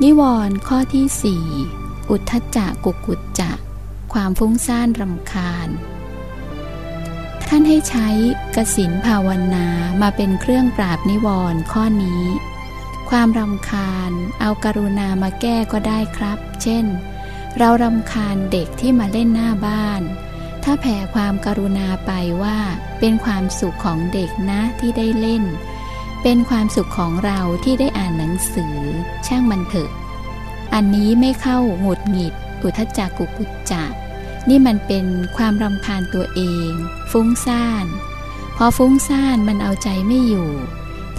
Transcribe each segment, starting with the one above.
นิวรณ์ข้อที่สี่อุทธจักกุกุจจะ ความฟุ้งซ่านรำคาญ ท่านให้ใช้กสินภาวนามาเป็นเครื่องปราบนิวรณ์ข้อนี้ ความรำคาญ เอาการุณามาแก้ก็ได้ครับ เช่น เรารำคาญเด็กที่มาเล่นหน้าบ้าน ถ้าแผ่ความการุณาไปว่าเป็นความสุขของเด็กนะที่ได้เล่น เป็นความสุขของเราที่ได้อ่านหนังสือ ช่างมันเถอะ อันนี้ไม่เข้าหงุดหงิด อุทจักกุกุจจะนี่มันเป็นความรำคาญตัวเอง ฟุ้งซ่าน พอฟุ้งซ่านมันเอาใจไม่อยู่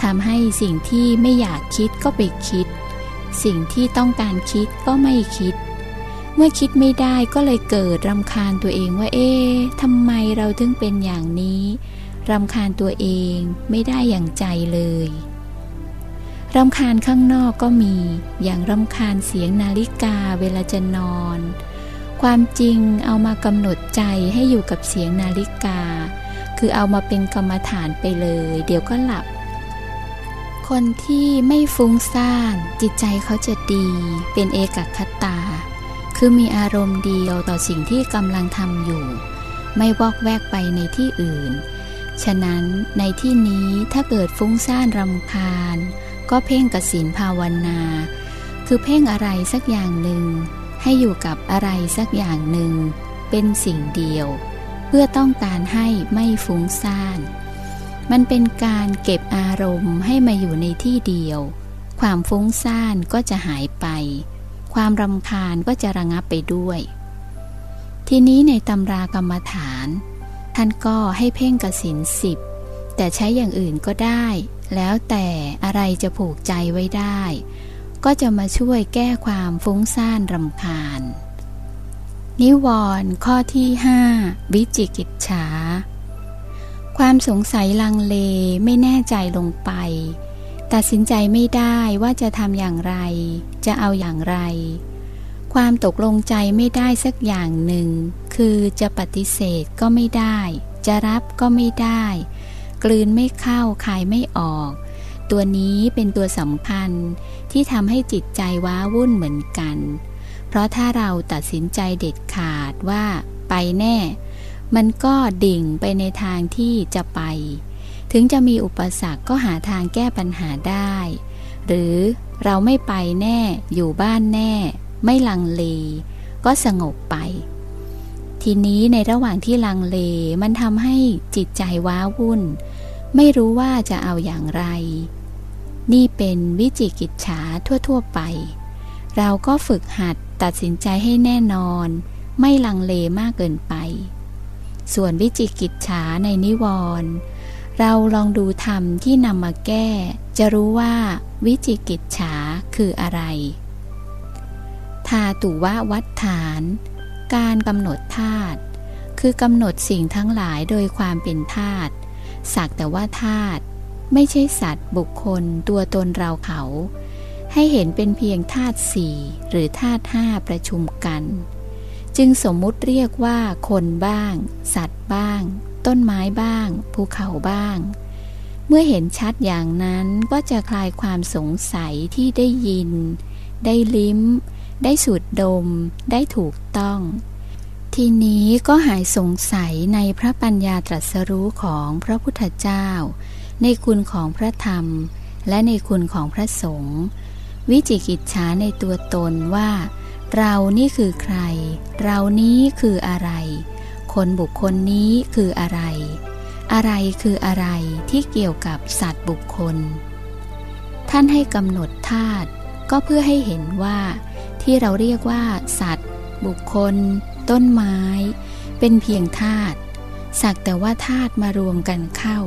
ทำให้สิ่งที่ไม่อยากคิดก็ไปคิด สิ่งที่ต้องการคิดก็ไม่คิด เมื่อคิดไม่ได้ก็เลยเกิดรำคาญตัวเองว่า เอ๊ะทำไมเราถึงเป็นอย่างนี้ รำคาญตัวเองไม่ได้อย่างใจเลยรำคาญข้างนอกก็มี อย่างรำคาญเสียงนาฬิกาเวลาจะนอน ความจริงเอามากำหนดใจให้อยู่กับเสียงนาฬิกา คือเอามาเป็นกรรมฐานไปเลย เดี๋ยวก็หลับ คนที่ไม่ฟุ้งซ่านจิตใจเขาจะดี เป็นเอกคตา คือมีอารมณ์เดียวต่อสิ่งที่กำลังทำอยู่ ไม่วอกแวกไปในที่อื่น ฉะนั้นในที่นี้ถ้าเกิดฟุ้งซ่านรำคาญ ก็เพ่งกสินภาวนา คือเพ่งอะไรสักอย่างหนึ่ง ให้อยู่กับอะไรสักอย่างหนึ่ง เป็นสิ่งเดียว เพื่อต้องการให้ไม่ฟุ้งซ่าน มันเป็นการเก็บอารมณ์ให้มาอยู่ในที่เดียว ความฟุ้งซ่านก็จะหายไป ความรำคาญก็จะระงับไปด้วย ทีนี้ในตำรากรรมฐาน ท่านก็ให้เพ่งกสินสิบแต่ใช้อย่างอื่นก็ได้ แล้วแต่อะไรจะผูกใจไว้ได้ ก็จะมาช่วยแก้ความฟุ้งซ่านรำคาญ นิวรณ์ข้อที่ห้าวิจิกิจฉา ความสงสัยลังเลไม่แน่ใจลงไป ตัดสินใจไม่ได้ว่าจะทำอย่างไร จะเอาอย่างไร ความตกลงใจไม่ได้สักอย่างหนึ่ง คือจะปฏิเสธก็ไม่ได้ จะรับก็ไม่ได้ กลืนไม่เข้าคายไม่ออก ตัวนี้เป็นตัวสำคัญที่ทำให้จิตใจว้าวุ่นเหมือนกัน เพราะถ้าเราตัดสินใจเด็ดขาดว่าไปแน่ มันก็ดิ่งไปในทางที่จะไป ถึงจะมีอุปสรรคก็หาทางแก้ปัญหาได้ หรือเราไม่ไปแน่อยู่บ้านแน่ ไม่ลังเล ก็สงบไป ทีนี้ในระหว่างที่ลังเลมันทำให้จิตใจว้าวุ่น ไม่รู้ว่าจะเอาอย่างไร นี่เป็นวิจิกิจฉาทั่ว ๆ ไป เราก็ฝึกหัดตัดสินใจให้แน่นอน ไม่ลังเลมากเกินไป ส่วนวิจิกิจฉาในนิวรณ์เราลองดูธรรมที่นำมาแก้ จะรู้ว่าวิจิกิจฉาคืออะไร ทาตุวะวัฏฐาน การกำหนดธาตุคือกำหนดสิ่งทั้งหลายโดยความเป็นธาตุสักแต่ว่าธาตุไม่ใช่สัตว์บุคคลตัวตนเราเขา ให้เห็นเป็นเพียงธาตุสี่หรือธาตุห้าประชุมกัน จึงสมมุติเรียกว่าคนบ้าง สัตว์บ้าง ต้นไม้บ้าง ภูเขาบ้าง เมื่อเห็นชัดอย่างนั้นก็จะคลายความสงสัยที่ได้ยิน ได้ลิ้ม ได้สูดดม ได้ถูกต้อง ทีนี้ก็หายสงสัยในพระปัญญาตรัสรู้ของพระพุทธเจ้า ในคุณของพระธรรม และในคุณของพระสงฆ์วิจิกิจฉาในตัวตนว่า เรานี่คือใคร เรานี้คืออะไร คนบุคคลนี้คืออะไร อะไรคืออะไรที่เกี่ยวกับสัตว์บุคคล ท่านให้กำหนดธาตุก็เพื่อให้เห็นว่า ที่เราเรียกว่า สัตว์ บุคคล ต้นไม้ เป็นเพียงธาตุสักแต่ว่าธาตุมารวมกันเข้า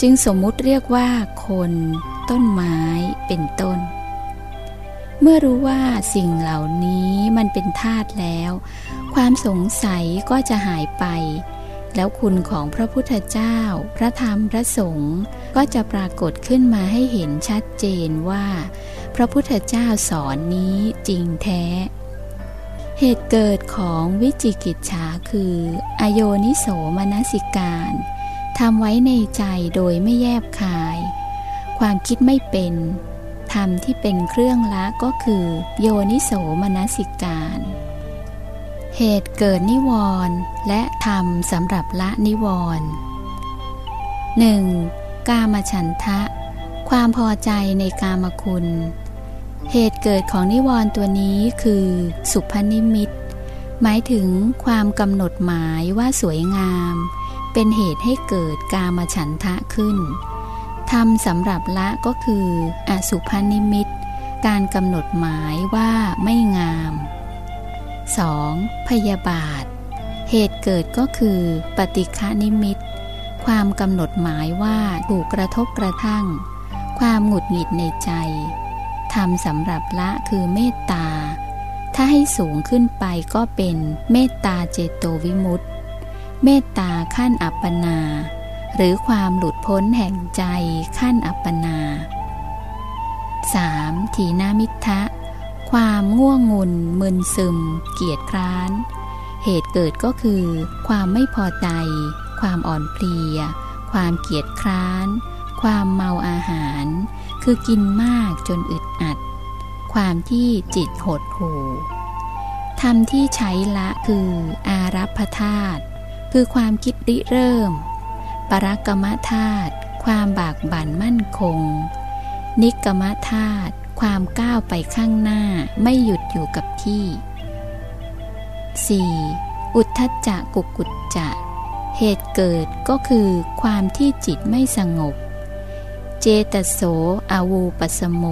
จึงสมมุติเรียกว่า คน ต้นไม้ เป็นต้น เมื่อรู้ว่าสิ่งเหล่านี้มันเป็นธาตุแล้ว ความสงสัยก็จะหายไป แล้วคุณของพระพุทธเจ้า พระธรรมพระสงฆ์ก็จะปรากฏขึ้นมาให้เห็นชัดเจนว่า พระพุทธเจ้าสอนนี้จริงแท้ เหตุเกิดของวิจิกิจฉาคือ อโยนิโสมนสิการทำไว้ในใจโดยไม่แยบคาย ความคิดไม่เป็นทธรรมที่เป็นเครื่องละก็คือ โยนิโสมนสิการ เหตุเกิดนิวรณ์และธรรมสำหรับละนิวรณ์หนึ่งกามฉันทะ ความพอใจในกามคุณ เหตุเกิดของนิวรณ์ตัวนี้คือ สุพนิมิต หมายถึงความกำหนดหมายว่าสวยงาม เป็นเหตุให้เกิดกามฉันทะขึ้นธรรมสำหรับละก็คืออสุพนิมิต การกำหนดหมายว่าไม่งาม 2. พยาบาท เหตุเกิดก็คือ ปฏิฆานิมิต ความกำหนดหมายว่าถูกกระทบกระทั่ง ความหงุดหงิดในใจ ธรรมสำหรับละคือเมตตา ถ้าให้สูงขึ้นไปก็เป็นเมตตาเจโตวิมุตติ เมตตาขั้นอัปปนา หรือความหลุดพ้นแห่งใจขั้นอัปปนา 3. ทีนามิทะ ความง่วงงุนมึนซึม เกียจคร้าน เหตุเกิดก็คือ ความไม่พอใจ ความอ่อนเพลีย ความเกียจคร้าน ความเมาอาหาร คือกินมากจนอึดอัด ความที่จิตหดหู่ธรรมที่ใช้ละคืออารัพธาตุคือความคิดริเริ่ม ปรักรรมธาตุความบากบั่นมั่นคง นิกรรมธาตุความก้าวไปข้างหน้าไม่หยุดอยู่กับที่ 4. อุทธจักกุกุจจะ เหตุเกิดก็คือความที่จิตไม่สงบ เจตโสอาวูปสโม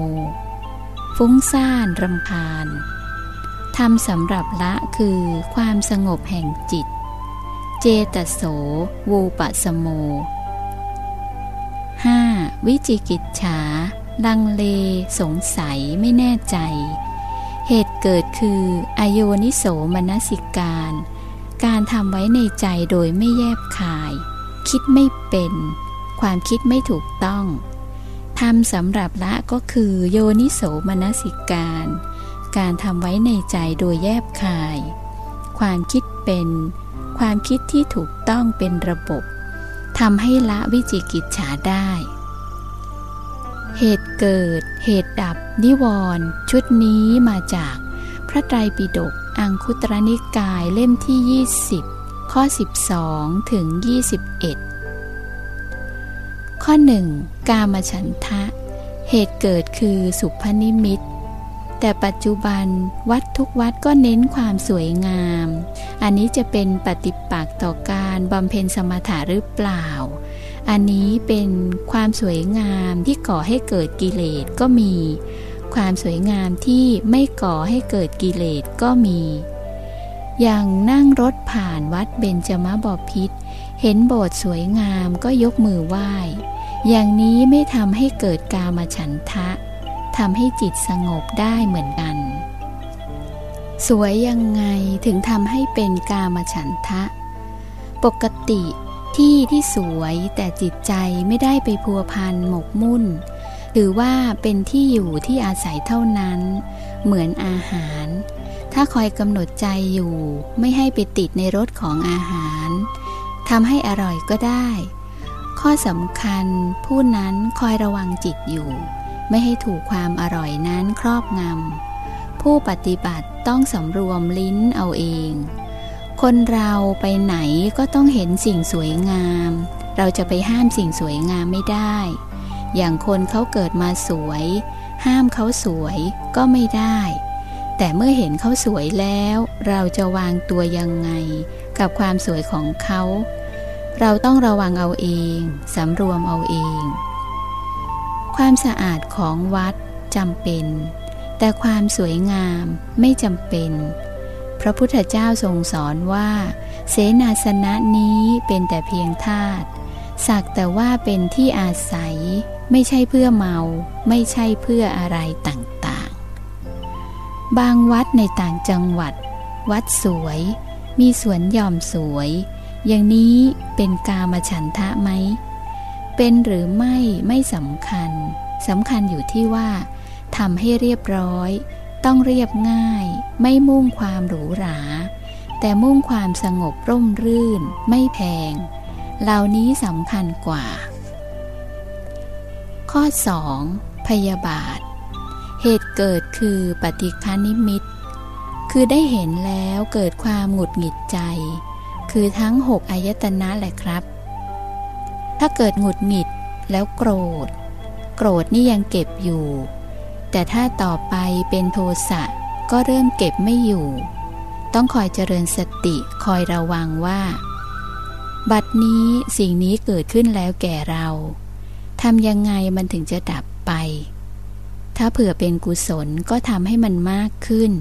ฟุ้งซ่านรำคาญทำสำหรับละคือความสงบแห่งจิต เจตโสวูปสโม 5. วิจิกิจฉา ลังเลสงสัยไม่แน่ใจ เหตุเกิดคืออโยนิโสมนสิการ การทำไว้ในใจโดยไม่แยบคาย คิดไม่เป็น ความคิดไม่ถูกต้อง ทำสำหรับละก็คือโยนิโสมนสิการ การทำไว้ในใจโดยแยบคาย ความคิดเป็น ความคิดที่ถูกต้องเป็นระบบทำให้ละวิจิกิจฉาได้ เหตุเกิด เหตุดับ นิวรณ์ชุดนี้มาจาก พระไตรปิฎกอังคุตรนิกายเล่มที่ 20 ข้อ 12 ถึง 21 ข้อ 1. กามฉันทะ เหตุเกิดคือสุพนิมิต แต่ปัจจุบันวัดทุกวัดก็เน้นความสวยงาม อันนี้จะเป็นปฏิปักษ์ต่อการบำเพ็ญสมถะหรือเปล่า อันนี้เป็นความสวยงามที่ก่อให้เกิดกิเลสก็มี ความสวยงามที่ไม่ก่อให้เกิดกิเลสก็มี อย่างนั่งรถผ่านวัดเบญจมบพิษ เห็นโบสถ์สวยงามก็ยกมือไหว้ อย่างนี้ไม่ทำให้เกิดกามฉันทะทำให้จิตสงบได้เหมือนกัน สวยยังไงถึงทำให้เป็นกามฉันทะ ปกติที่ที่สวยแต่จิตใจไม่ได้ไปพัวพันหมกมุ่น หรือว่าเป็นที่อยู่ที่อาศัยเท่านั้น เหมือนอาหาร ถ้าคอยกำหนดใจอยู่ ไม่ให้ไปติดในรสของอาหาร ทำให้อร่อยก็ได้ ข้อสำคัญผู้นั้นคอยระวังจิตอยู่ ไม่ให้ถูกความอร่อยนั้นครอบงำ ผู้ปฏิบัติต้องสำรวมลิ้นเอาเอง คนเราไปไหนก็ต้องเห็นสิ่งสวยงาม เราจะไปห้ามสิ่งสวยงามไม่ได้ อย่างคนเขาเกิดมาสวย ห้ามเขาสวยก็ไม่ได้แต่เมื่อเห็นเขาสวยแล้ว เราจะวางตัวยังไง กับความสวยของเขา เราต้องระวังเอาเอง สำรวมเอาเอง ความสะอาดของวัดจำเป็น แต่ความสวยงามไม่จำเป็น พระพุทธเจ้าทรงสอนว่า เสนาสนะนี้เป็นแต่เพียงธาตุสักแต่ว่าเป็นที่อาศัย ไม่ใช่เพื่อเมา ไม่ใช่เพื่ออะไรต่างๆ บางวัดในต่างจังหวัด วัดสวย มีสวนย่อมสวย อย่างนี้เป็นกามฉันทะไหม เป็นหรือไม่ไม่สำคัญสำคัญอยู่ที่ว่าทำให้เรียบร้อย ต้องเรียบง่าย ไม่มุ่งความหรูหรา แต่มุ่งความสงบร่มรื่น ไม่แพง เหล่านี้สำคัญกว่า ข้อ 2. พยาบาท เหตุเกิดคือปฏิคานิมิต คือได้เห็นแล้วเกิดความหงุดหงิดใจ คือทั้งหกอายตนะแหละครับ ถ้าเกิดหงุดหงิดแล้วโกรธ โกรธนี่ยังเก็บอยู่ แต่ถ้าต่อไปเป็นโทสะก็เริ่มเก็บไม่อยู่ ต้องคอยเจริญสติคอยระวังว่า บัดนี้สิ่งนี้เกิดขึ้นแล้วแก่เราทำยังไงมันถึงจะดับไป ถ้าเผื่อเป็นกุศลก็ทำให้มันมากขึ้น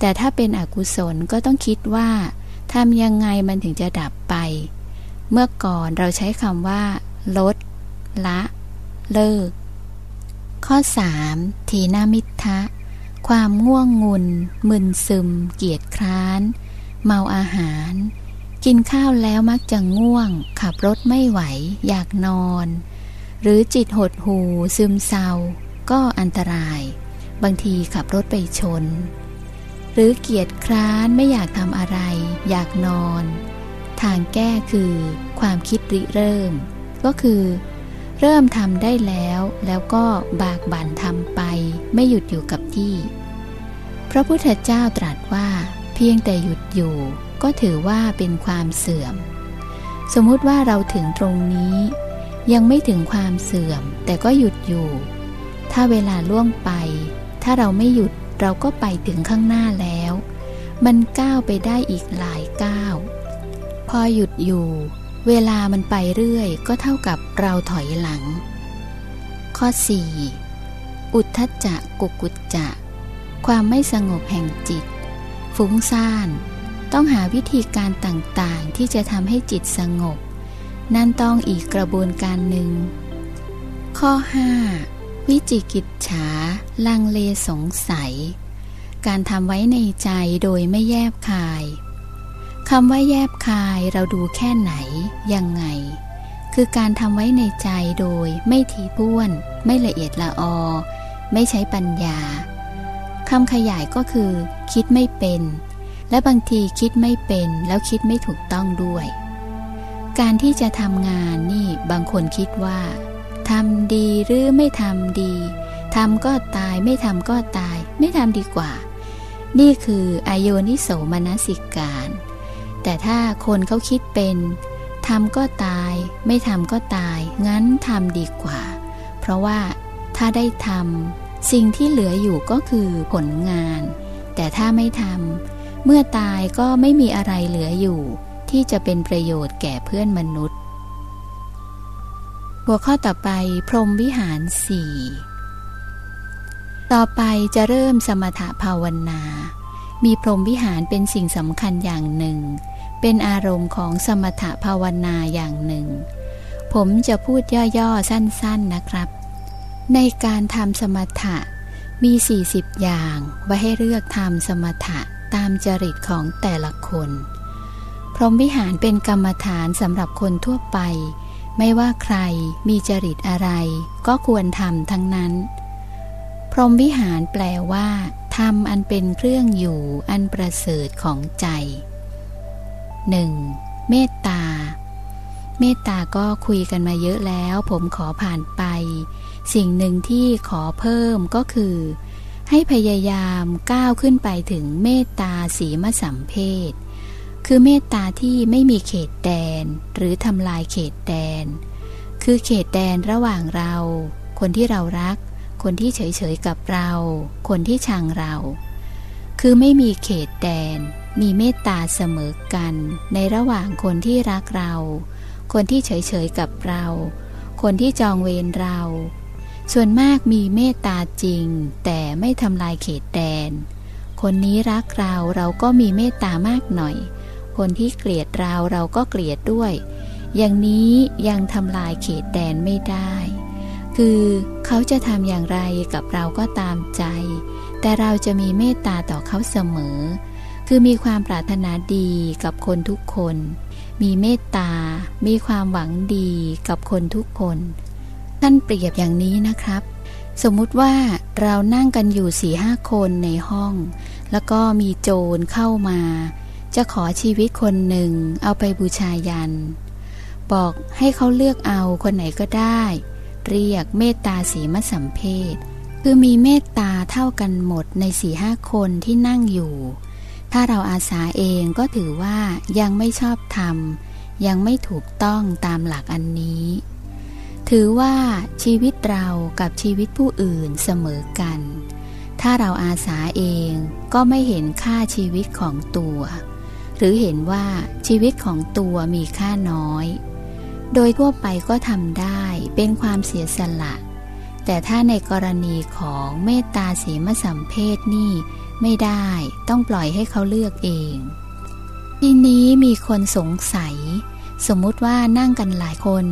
แต่ถ้าเป็นอกุศลก็ต้องคิดว่าทำยังไงมันถึงจะดับไป เมื่อก่อนเราใช้คำว่า ลด ละ เลิก ข้อ 3. ทีนามิทะ ความง่วงงุน มึนซึม เกียจคร้าน เมาอาหาร กินข้าวแล้วมักจะง่วง ขับรถไม่ไหว อยากนอน หรือจิตหดหูซึมเศร้า ก็อันตราย บางทีขับรถไปชน หรือเกียจคร้านไม่อยากทำอะไร อยากนอน ทางแก้คือความคิดริเริ่ม ก็คือ เริ่มทำได้แล้วแล้วก็บากบั่นทำไป ไม่หยุดอยู่กับที่ พระพุทธเจ้าตรัสว่า เพียงแต่หยุดอยู่ ก็ถือว่าเป็นความเสื่อม สมมุติว่าเราถึงตรงนี้ ยังไม่ถึงความเสื่อม แต่ก็หยุดอยู่ ถ้าเวลาล่วงไป ถ้าเราไม่หยุด เราก็ไปถึงข้างหน้าแล้ว มันก้าวไปได้อีกหลายก้าว พอหยุดอยู่ เวลามันไปเรื่อยก็เท่ากับเราถอยหลัง ข้อ 4. อุทธจักกุกุจจะ ความไม่สงบแห่งจิต ฟุ้งซ่าน ต้องหาวิธีการต่างๆ ที่จะทำให้จิตสงบ นั่นต้องอีกกระบวนการหนึ่ง ข้อ 5. วิจิกิจฉา ลังเลสงสัย การทำไว้ในใจโดยไม่แยบคายคำว่าแยบคายเราดูแค่ไหน ยังไง คือการทำไว้ในใจโดยไม่ทีพ้วน ไม่ละเอียดละออ ไม่ใช้ปัญญาคำขยายก็คือ คิดไม่เป็น และบางทีคิดไม่เป็น แล้วคิดไม่ถูกต้องด้วย การที่จะทำงานนี่บางคนคิดว่า ทำดีหรือไม่ทำดีทำก็ตายไม่ทำก็ตาย ไม่ทำดีกว่า นี่คืออโยนิโสมนสิการ แต่ถ้าคนเขาคิดเป็นทำก็ตาย ไม่ทำก็ตาย งั้นทำดีกว่า เพราะว่าถ้าได้ทำสิ่งที่เหลืออยู่ก็คือผลงาน แต่ถ้าไม่ทำเมื่อตายก็ไม่มีอะไรเหลืออยู่ ที่จะเป็นประโยชน์แก่เพื่อนมนุษย์ หัวข้อต่อไปพรหมวิหารสี่ต่อไปจะเริ่มสมถภาวนา มีพรหมวิหารเป็นสิ่งสำคัญอย่างหนึ่ง เป็นอารมณ์ของสมถภาวนาอย่างหนึ่ง ผมจะพูดย่อๆ สั้นๆนะครับ ในการทำสมถะมี 40 อย่างไว้ให้เลือกทำสมถะตามจริตของแต่ละคน พรหมวิหารเป็นกรรมฐานสำหรับคนทั่วไป ไม่ว่าใครมีจริตอะไร ก็ควรทำทั้งนั้น พรหมวิหารแปลว่าทำอันเป็นเครื่องอยู่อันประเสริฐของใจ 1. เมตตา เมตตาก็คุยกันมาเยอะแล้ว ผมขอผ่านไป สิ่งหนึ่งที่ขอเพิ่มก็คือ ให้พยายามก้าวขึ้นไปถึงเมตตาสีมสัมเพศ คือเมตตาที่ไม่มีเขตแดน หรือทำลายเขตแดน คือเขตแดนระหว่างเรา คนที่เรารัก คนที่เฉยๆกับเรา คนที่ชังเรา คือไม่มีเขตแดน มีเมตตาเสมอกัน ในระหว่างคนที่รักเรา คนที่เฉยๆกับเรา คนที่จองเวรเรา ส่วนมากมีเมตตาจริง แต่ไม่ทำลายเขตแดน คนนี้รักเราเราก็มีเมตตามากหน่อย คนที่เกลียดเราเราก็เกลียดด้วย อย่างนี้ยังทำลายเขตแดนไม่ได้ คือเขาจะทำอย่างไรกับเราก็ตามใจ แต่เราจะมีเมตตาต่อเขาเสมอ คือมีความปรารถนาดีกับคนทุกคน มีเมตตา มีความหวังดีกับคนทุกคนท่านเปรียบอย่างนี้นะครับ สมมุติว่าเรานั่งกันอยู่สี่ห้าคนในห้อง แล้วก็มีโจรเข้ามา จะขอชีวิตคนหนึ่งเอาไปบูชายัน บอกให้เขาเลือกเอาคนไหนก็ได้ เรียกเมตตาสีมสัมเพศคือมีเมตตาเท่ากันหมดในสี่ห้าคนที่นั่งอยู่ ถ้าเราอาสาเองก็ถือว่ายังไม่ชอบธรรม ยังไม่ถูกต้องตามหลักอันนี้ ถือว่าชีวิตเรากับชีวิตผู้อื่นเสมอกัน ถ้าเราอาสาเองก็ไม่เห็นค่าชีวิตของตัว หรือเห็นว่าชีวิตของตัวมีค่าน้อย โดยทั่วไปก็ทำได้เป็นความเสียสละ แต่ถ้าในกรณีของเมตตาสีมสัมเพศนี่ไม่ได้ต้องปล่อยให้เขาเลือกเอง ทีนี้มีคนสงสัย สมมุติว่านั่งกันหลายคน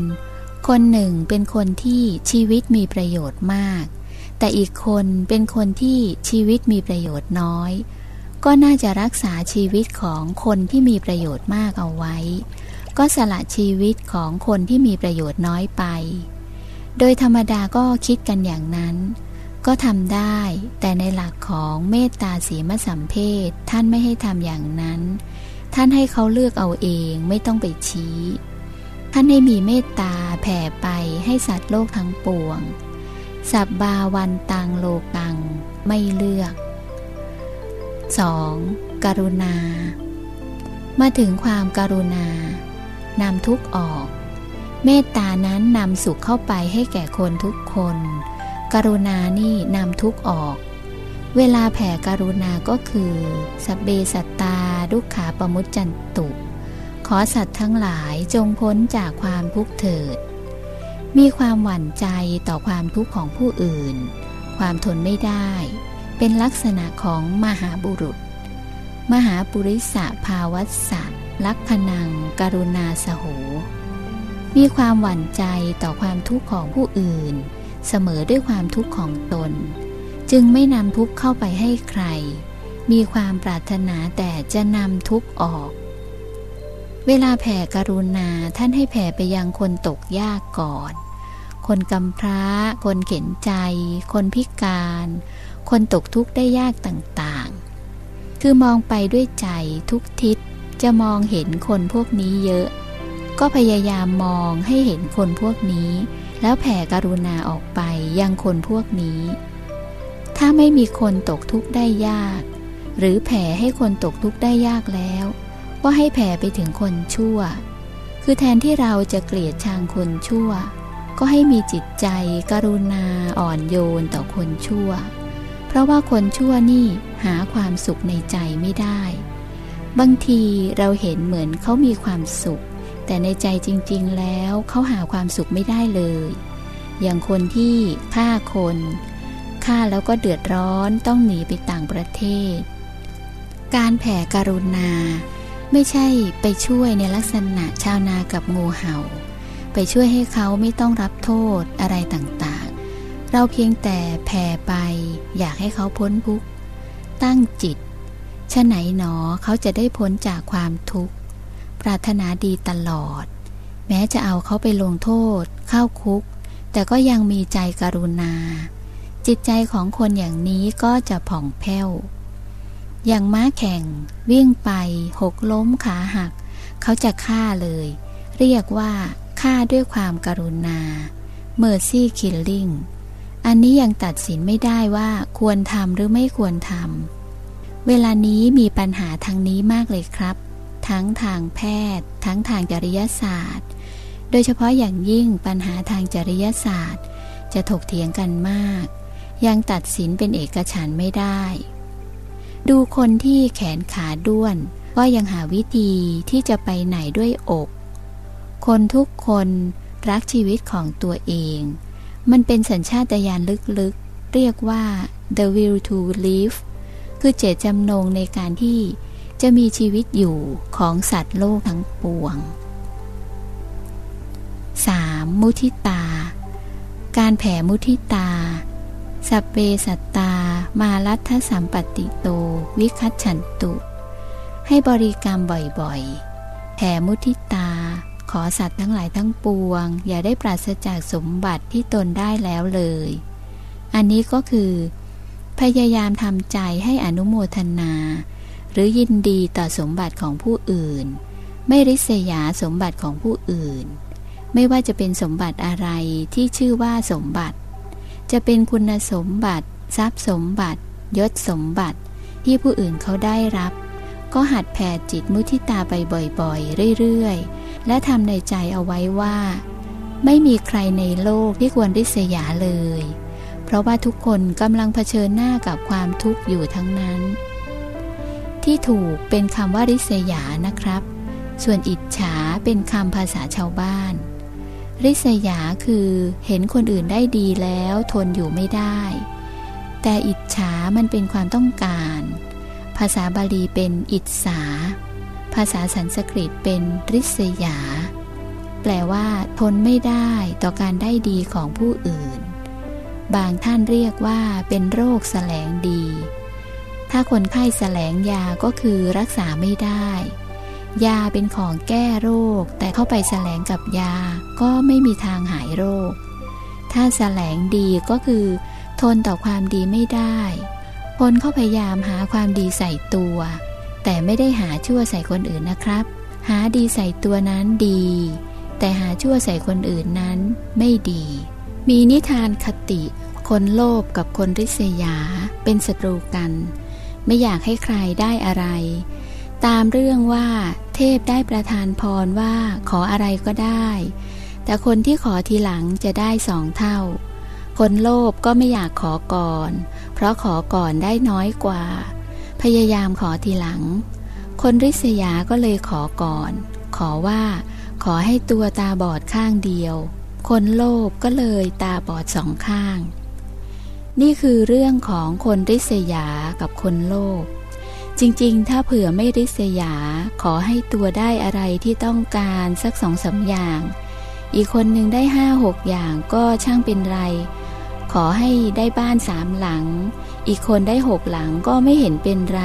คนหนึ่งเป็นคนที่ชีวิตมีประโยชน์มาก แต่อีกคนเป็นคนที่ชีวิตมีประโยชน์น้อย ก็น่าจะรักษาชีวิตของคนที่มีประโยชน์มากเอาไว้ ก็สละชีวิตของคนที่มีประโยชน์น้อยไป โดยธรรมดาก็คิดกันอย่างนั้น ก็ทำได้แต่ในหลักของเมตตาสีมสัมเพศท่านไม่ให้ทำอย่างนั้น ท่านให้เขาเลือกเอาเองไม่ต้องไปชี้ ท่านให้มีเมตตาแผ่ไปให้สัตว์โลกทั้งปวง สับบาวันตังโลกังไม่เลือก 2. กรุณา มาถึงความการุณานำทุกออก เมตตานั้นนำสุขเข้าไปให้แก่คนทุกคน กรุณานี่นำทุกออก เวลาแผ่กรุณาก็คือสเบสัตตาดุขาปมุจจันตุ ขอสัตว์ทั้งหลายจงพ้นจากความทุกข์เถิด มีความหวั่นใจต่อความทุกข์ของผู้อื่น ความทนไม่ได้ เป็นลักษณะของมหาบุรุษ มหาปุริสะภาวัสสะลักขณัง กรุณาสโห มีความหวั่นใจต่อความทุกข์ของผู้อื่น เสมอด้วยความทุกข์ของตน จึงไม่นำทุกข์เข้าไปให้ใคร มีความปรารถนาแต่จะนำทุกข์ออก เวลาแผ่กรุณาท่านให้แผ่ไปยังคนตกยากก่อน คนกำพร้า คนเข็นใจ คนพิการ คนตกทุกข์ได้ยากต่างๆ คือมองไปด้วยใจทุกทิศจะมองเห็นคนพวกนี้เยอะ ก็พยายามมองให้เห็นคนพวกนี้ แล้วแผ่กรุณาออกไปยังคนพวกนี้ ถ้าไม่มีคนตกทุกข์ได้ยาก หรือแผ่ให้คนตกทุกข์ได้ยากแล้ว ก็ให้แผ่ไปถึงคนชั่ว คือแทนที่เราจะเกลียดชังคนชั่ว ก็ให้มีจิตใจกรุณาอ่อนโยนต่อคนชั่ว ราะว่าคนชั่วนี่หาความสุขในใจไม่ได้ บางทีเราเห็นเหมือนเขามีความสุข แต่ในใจจริง ๆ แล้วเขาหาความสุขไม่ได้เลย อย่างคนที่ฆ่าคนฆ่าแล้วก็เดือดร้อนต้องหนีไปต่างประเทศ การแผ่กรุณา ไม่ใช่ไปช่วยในลักษณะชาวนากับงูเหา่า ไปช่วยให้เขาไม่ต้องรับโทษอะไรต่างๆ เราเพียงแต่แผ่ไป อยากให้เขาพ้นทุกข์ตั้งจิตชะไหนหนอเขาจะได้พ้นจากความทุกข์ ปรารถนาดีตลอด แม้จะเอาเขาไปลงโทษ เข้าคุก แต่ก็ยังมีใจกรุณา จิตใจของคนอย่างนี้ก็จะผ่องแผ้ว อย่างม้าแข่ง วิ่งไป หกล้มขาหัก เขาจะฆ่าเลย เรียกว่าฆ่าด้วยความกรุณา mercy killing อันนี้ยังตัดสินไม่ได้ว่าควรทำหรือไม่ควรทำเวลานี้มีปัญหาทางนี้มากเลยครับ ทั้งทางแพทย์ ทั้งทางจริยศาสตร์ โดยเฉพาะอย่างยิ่งปัญหาทางจริยศาสตร์ จะถกเถียงกันมาก ยังตัดสินเป็นเอกฉันไม่ได้ ดูคนที่แขนขาด้วนก็ยังหาวิธีที่จะไปไหนด้วยอก คนทุกคนรักชีวิตของตัวเอง มันเป็นสัญชาตญาณลึกๆ เรียกว่า the will to live คือเจตจำนงในการที่จะมีชีวิตอยู่ของสัตว์โลกทั้งปวง 3. มุทิตา การแผ่มุทิตา สัพเปสัตตา มาลัทธสัมปติโต วิคัตฉันตุ ให้บริกรรมบ่อยๆ แผ่มุทิตา ขอสัตว์ทั้งหลายทั้งปวง อย่าได้ปราศจากสมบัติที่ตนได้แล้วเลย อันนี้ก็คือ พยายามทำใจให้อนุโมทนา หรือยินดีต่อสมบัติของผู้อื่น ไม่ริษยาสมบัติของผู้อื่น ไม่ว่าจะเป็นสมบัติอะไรที่ชื่อว่าสมบัติ จะเป็นคุณสมบัติ ทรัพย์สมบัติ ยศสมบัติ ที่ผู้อื่นเขาได้รับ ก็หัดแผ่จิตมุทิตาไปบ่อยๆ เรื่อยๆ และทำในใจเอาไว้ว่า ไม่มีใครในโลกที่ควรริษยาเลย เพราะว่าทุกคนกำลังเผชิญหน้ากับความทุกข์อยู่ทั้งนั้น ที่ถูกเป็นคำว่าริษยานะครับ ส่วนอิจฉาเป็นคำภาษาชาวบ้าน ริษยาคือเห็นคนอื่นได้ดีแล้วทนอยู่ไม่ได้ แต่อิจฉามันเป็นความต้องการ ภาษาบาลีเป็นอิจฉาภาษาสันสกฤตเป็นริษยา แปลว่า ทนไม่ได้ต่อการได้ดีของผู้อื่น บางท่านเรียกว่าเป็นโรคแสลงดี ถ้าคนไข้แสลงยาก็คือรักษาไม่ได้ ยาเป็นของแก้โรค แต่เข้าไปแสลงกับยาก็ไม่มีทางหายโรค ถ้าแสลงดีก็คือ ทนต่อความดีไม่ได้ คนเขาพยายามหาความดีใส่ตัว แต่ไม่ได้หาชั่วใส่คนอื่นนะครับ หาดีใส่ตัวนั้นดี แต่หาชั่วใส่คนอื่นนั้นไม่ดี มีนิทานคติ คนโลภกับคนริษยาเป็นศัตรูกัน ไม่อยากให้ใครได้อะไร ตามเรื่องว่าเทพได้ประทานพรว่าขออะไรก็ได้ แต่คนที่ขอทีหลังจะได้สองเท่า คนโลภก็ไม่อยากขอก่อน เพราะขอก่อนได้น้อยกว่า พยายามขอทีหลัง คนริษยาก็เลยขอก่อน ขอว่า ขอให้ตัวตาบอดข้างเดียว คนโลภก็เลยตาบอดสองข้าง นี่คือเรื่องของคนริษยากับคนโลภจริงๆ ถ้าเผื่อไม่ริษยา ขอให้ตัวได้อะไรที่ต้องการสักสองสาอย่าง อีกคนหนึ่งได้ห้าหกอย่างก็ช่างเป็นไร ขอให้ได้บ้านสามหลัง อีกคนได้หกหลังก็ไม่เห็นเป็นไร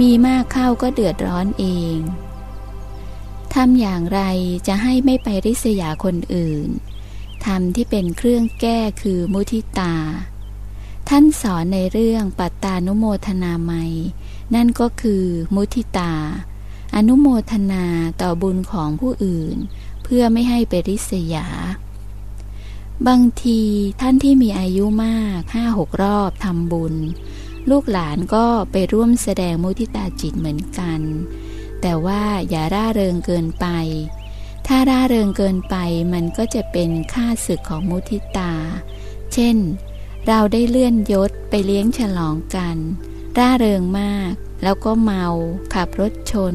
มีมากเข้าก็เดือดร้อนเองทำอย่างไรจะให้ไม่ไปริษยาคนอื่นทำที่เป็นเครื่องแก้คือมุทิตา ท่านสอนในเรื่องปัตตานุโมทนาไมนั่นก็คือมุทิตา อนุโมทนาต่อบุญของผู้อื่น เพื่อไม่ให้ไปริษยา บางทีท่านที่มีอายุมากห้าหกรอบทำบุญ ลูกหลานก็ไปร่วมแสดงมุทิตาจิตเหมือนกัน แต่ว่าอย่าร่าเริงเกินไป ถ้าร่าเริงเกินไปมันก็จะเป็นค่าศึกของมุทิตา เช่น เราได้เลื่อนยศไปเลี้ยงฉลองกัน ร่าเริงมาก แล้วก็เมา ขับรถชน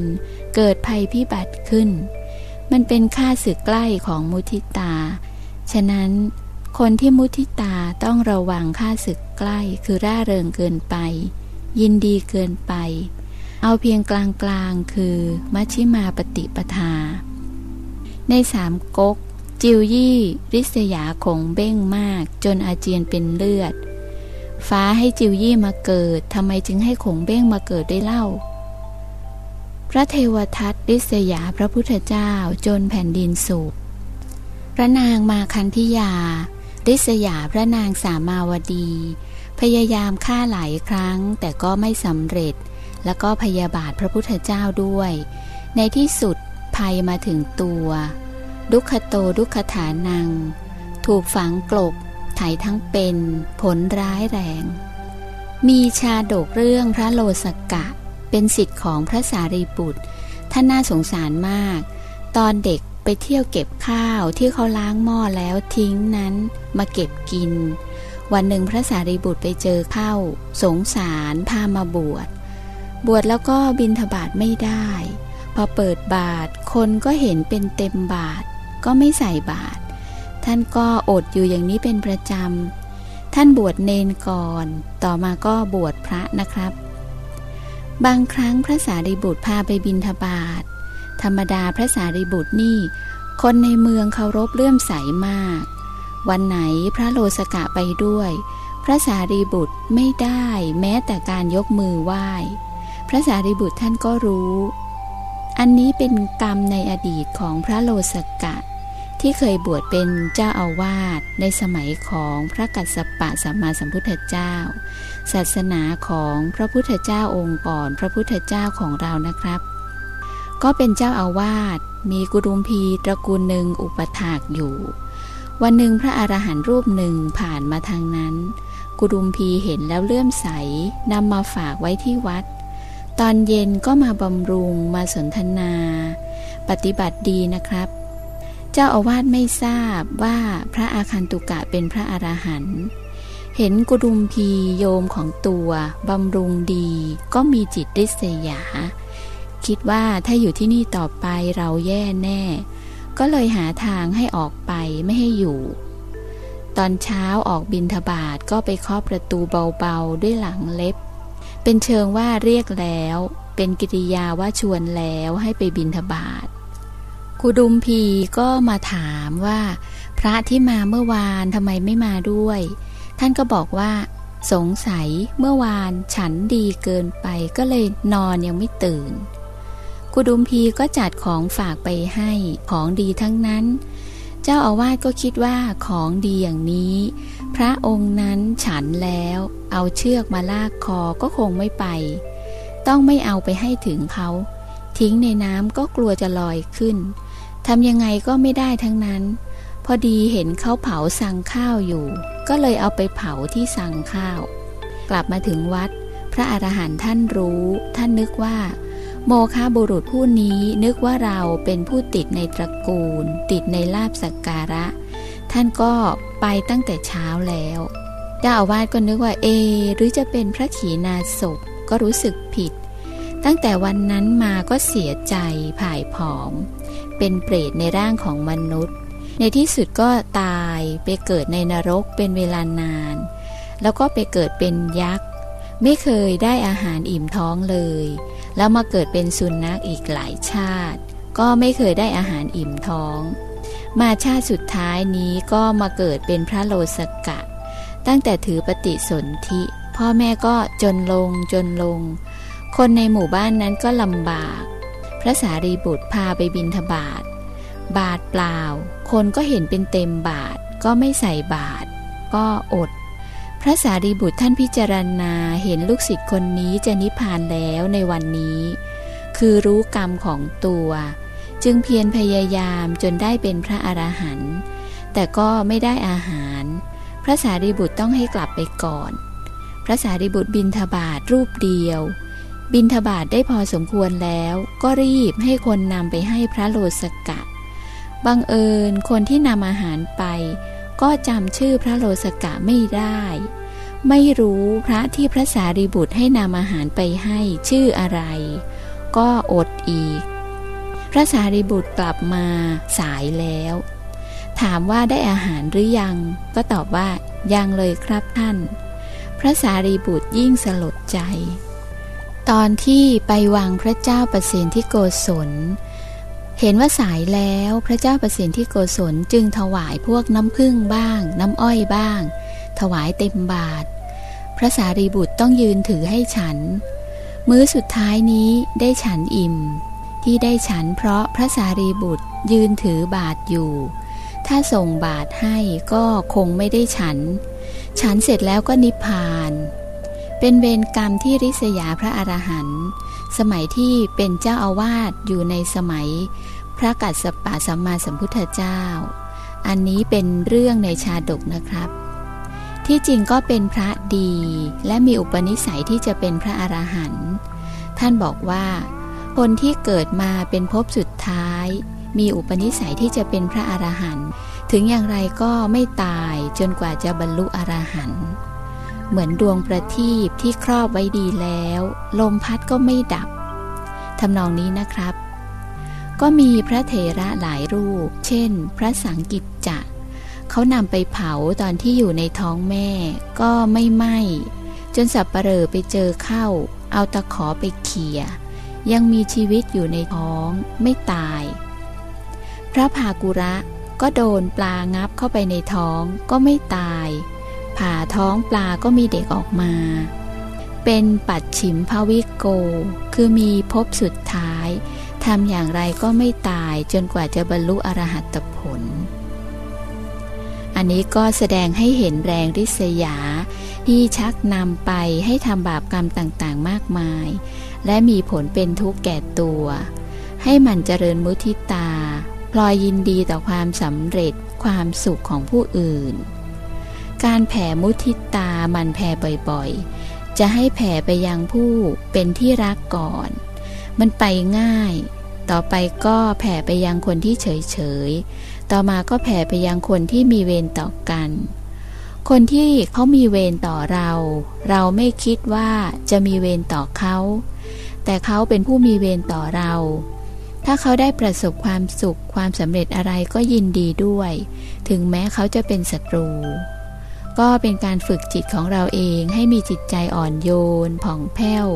เกิดภัยพิบัติขึ้น มันเป็นค่าสึกใกล้ของมุทิตา ฉะนั้น คนที่มุทิตาต้องระวังค่าศึกใกล้คือร่าเริงเกินไป ยินดีเกินไป เอาเพียงกลางกลางคือมัชชิมาปฏิปทา ในสามก๊กจิวยี่ ริษยาคงเบ้งมาก จนอาเจียนเป็นเลือด ฟ้าให้จิวยี่มาเกิดทำไมจึงให้ขงเบ้งมาเกิดได้เล่า พระเทวทัตริษยาพระพุทธเจ้าจนแผ่นดินสูบ ระนางมาคันธิยาริษยาพระนางสามาวดี พยายามฆ่าหลายครั้งแต่ก็ไม่สำเร็จ แล้วก็พยาบาทพระพุทธเจ้าด้วย ในที่สุดภัยมาถึงตัว ดุขโตดุขฐานัง ถูกฝังกลบไถทั้งเป็นผลร้ายแรง มีชาดกเรื่องพระโลสกกะ เป็นสิทธิ์ของพระสารีบุตรท่านน่าสงสารมาก ตอนเด็ก ไปเที่ยวเก็บข้าวที่เขาล้างหม้อแล้วทิ้งนั้นมาเก็บกิน วันหนึ่งพระสารีบุตรไปเจอเข้า สงสารพามาบวช บวชแล้วก็บินทบาทไม่ได้ พอเปิดบาทคนก็เห็นเป็นเต็มบาท ก็ไม่ใส่บาท ท่านก็อดอยู่อย่างนี้เป็นประจำ ท่านบวชเนนก่อน ต่อมาก็บวชพระนะครับ บางครั้งพระสารีบุตรพาไปบินทบาท ธรรมดาพระสารีบุตรนี่ คนในเมืองเคารพเลื่อมใสมาก วันไหนพระโลสกะไปด้วย พระสารีบุตรไม่ได้แม้แต่การยกมือไหว้ พระสารีบุตรท่านก็รู้ อันนี้เป็นกรรมในอดีตของพระโลสกะ ที่เคยบวชเป็นเจ้าอาวาสในสมัยของพระกัสสปะสัมมาสัมพุทธเจ้า ศาสนาของพระพุทธเจ้าองค์ก่อน พระพุทธเจ้าของเรานะครับ ก็เป็นเจ้าอาวาส มีกุดุมพีตระกูลหนึ่งอุปถากอยู่ วันหนึ่งพระอรหันต์รูปหนึ่งผ่านมาทางนั้น กุดุมพีเห็นแล้วเลื่อมใสนำมาฝากไว้ที่วัด ตอนเย็นก็มาบำรุงมาสนทนา ปฏิบัติดีนะครับ เจ้าอาวาสไม่ทราบว่าพระอาคันตุกะเป็นพระอรหันต์เห็นกุดุมพีโยมของตัวบำรุงดีก็มีจิตริษยา คิดว่าถ้าอยู่ที่นี่ต่อไปเราแย่แน่ ก็เลยหาทางให้ออกไปไม่ให้อยู่ ตอนเช้าออกบินทบาทก็ไปเคาะประตูเบาๆด้วยหลังเล็บ เป็นเชิงว่าเรียกแล้ว เป็นกิริยาว่าชวนแล้วให้ไปบินทบาทกุดุมพีก็มาถามว่า พระที่มาเมื่อวานทำไมไม่มาด้วย ท่านก็บอกว่าสงสัยเมื่อวานฉันดีเกินไปก็เลยนอนยังไม่ตื่น กุดุมพีก็จัดของฝากไปให้ของดีทั้งนั้น เจ้าอาวาสก็คิดว่าของดีอย่างนี้ พระองค์นั้นฉันแล้ว เอาเชือกมาลากคอก็คงไม่ไป ต้องไม่เอาไปให้ถึงเขา ทิ้งในน้ำก็กลัวจะลอยขึ้นทำยังไงก็ไม่ได้ทั้งนั้น พอดีเห็นเขาเผาสั่งข้าวอยู่ ก็เลยเอาไปเผาที่สั่งข้าว กลับมาถึงวัด พระอรหันต์ท่านรู้ ท่านนึกว่า โมคาบุรุษผู้นี้นึกว่าเราเป็นผู้ติดในตระกูล ติดในลาบสักการะ ท่านก็ไปตั้งแต่เช้าแล้วเจ้าอาวาสก็นึกว่าเอ หรือจะเป็นพระขีณาสพก็รู้สึกผิด ตั้งแต่วันนั้นมาก็เสียใจผ่ายผอม เป็นเปรตในร่างของมนุษย์ ในที่สุดก็ตายไปเกิดในนรกเป็นเวลานาน แล้วก็ไปเกิดเป็นยักษ์ ไม่เคยได้อาหารอิ่มท้องเลย แล้วมาเกิดเป็นสุนัขอีกหลายชาติ ก็ไม่เคยได้อาหารอิ่มท้อง มาชาติสุดท้ายนี้ก็มาเกิดเป็นพระโลสกะ ตั้งแต่ถือปฏิสนธิพ่อแม่ก็จนลงจนลง คนในหมู่บ้านนั้นก็ลำบาก พระสารีบุตรพาไปบินทบาท บาทเปล่า คนก็เห็นเป็นเต็มบาทก็ไม่ใส่บาท ก็อด พระสารีบุตรท่านพิจารณาเห็นลูกศิษย์คนนี้จะนิพพานแล้วในวันนี้ คือรู้กรรมของตัว จึงเพียรพยายามจนได้เป็นพระอรหันต์แต่ก็ไม่ได้อาหาร พระสารีบุตรต้องให้กลับไปก่อน พระสารีบุตรบินทบาทรูปเดียว บินทบาทได้พอสมควรแล้วก็รีบให้คนนำไปให้พระโลสกะบังเอิญคนที่นำอาหารไป ก็จำชื่อพระโลสกะไม่ได้ ไม่รู้พระที่พระสารีบุตรให้นำอาหารไปให้ชื่ออะไร ก็อดอีก พระสารีบุตรกลับมาสายแล้ว ถามว่าได้อาหารหรือยัง ก็ตอบว่ายังเลยครับท่าน พระสารีบุตรยิ่งสลดใจ ตอนที่ไปวางพระเจ้าประสิทธิโกศล เห็นว่าสายแล้วพระเจ้าประสิทธิโกศลจึงถวายพวกน้ำพึ่งบ้าง น้ำอ้อยบ้าง ถวายเต็มบาท พระสารีบุตรต้องยืนถือให้ฉัน มื้อสุดท้ายนี้ได้ฉันอิ่ม ที่ได้ฉันเพราะพระสารีบุตรยืนถือบาทอยู่ ถ้าส่งบาทให้ก็คงไม่ได้ฉัน ฉันเสร็จแล้วก็นิพพาน เป็นเวรกรรมที่ริษยาพระอรหันต์ สมัยที่เป็นเจ้าอาวาสอยู่ในสมัย พระกัสสปะสัมมาสัมพุทธเจ้า อันนี้เป็นเรื่องในชาดกนะครับ ที่จริงก็เป็นพระดี และมีอุปนิสัยที่จะเป็นพระอรหันต์ท่านบอกว่า คนที่เกิดมาเป็นภพสุดท้าย มีอุปนิสัยที่จะเป็นพระอรหันต์ถึงอย่างไรก็ไม่ตายจนกว่าจะบรรลุอรหันต์ เหมือนดวงประทีปที่ครอบไว้ดีแล้ว ลมพัดก็ไม่ดับทำนองนี้นะครับ ก็มีพระเถระหลายรูป เช่น พระสังกิจจะเขานำไปเผาตอนที่อยู่ในท้องแม่ ก็ไม่ไหม้จนสับปเปลอไปเจอเข้า เอาตะขอไปเขี่ย ยังมีชีวิตอยู่ในท้องไม่ตาย พระภากุระก็โดนปลางับเข้าไปในท้องก็ไม่ตาย ผ่าท้องปลาก็มีเด็กออกมา เป็นปัดฉิมภวิโก คือมีพบสุดท้ายทำอย่างไรก็ไม่ตายจนกว่าจะบรรลุอรหัตผล อันนี้ก็แสดงให้เห็นแรงริษยา ที่ชักนำไปให้ทำบาปกรรมต่างๆมากมาย และมีผลเป็นทุกข์แก่ตัว ให้มันเจริญมุทิตา พลอยยินดีต่อความสำเร็จความสุขของผู้อื่น การแผ่มุทิตามันแผ่บ่อยๆ จะให้แผ่ไปยังผู้เป็นที่รักก่อน มันไปง่าย ต่อไปก็แผ่ไปยังคนที่เฉยๆ ต่อมาก็แผ่ไปยังคนที่มีเวรต่อกัน คนที่เขามีเวรต่อเรา เราไม่คิดว่าจะมีเวรต่อเขา แต่เขาเป็นผู้มีเวรต่อเรา ถ้าเขาได้ประสบความสุขความสำเร็จอะไรก็ยินดีด้วย ถึงแม้เขาจะเป็นศัตรู ก็เป็นการฝึกจิตของเราเองให้มีจิตใจอ่อนโยน ผ่องแผ้ว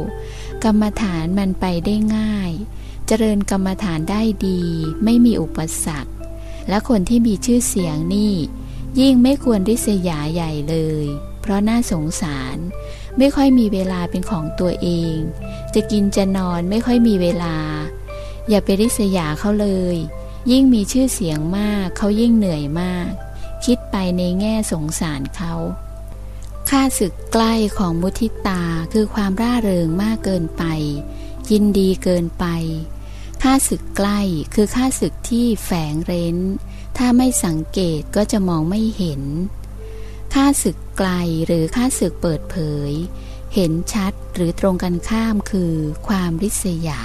กรรมฐานมันไปได้ง่าย เจริญกรรมฐานได้ดี ไม่มีอุปสรรค และคนที่มีชื่อเสียงนี่ ยิ่งไม่ควรริษยาใหญ่เลย เพราะน่าสงสาร ไม่ค่อยมีเวลาเป็นของตัวเอง จะกินจะนอนไม่ค่อยมีเวลา อย่าไปริษยาเขาเลย ยิ่งมีชื่อเสียงมากเขายิ่งเหนื่อยมาก คิดไปในแง่สงสารเขาค่าศึกใกล้ของมุทิตาคือความร่าเริงมากเกินไป ยินดีเกินไปค่าศึกใกล้คือค่าศึกที่แฝงเร้น ถ้าไม่สังเกตก็จะมองไม่เห็นค่าศึกไกลหรือค่าศึกเปิดเผย เห็นชัดหรือตรงกันข้ามคือความริษยา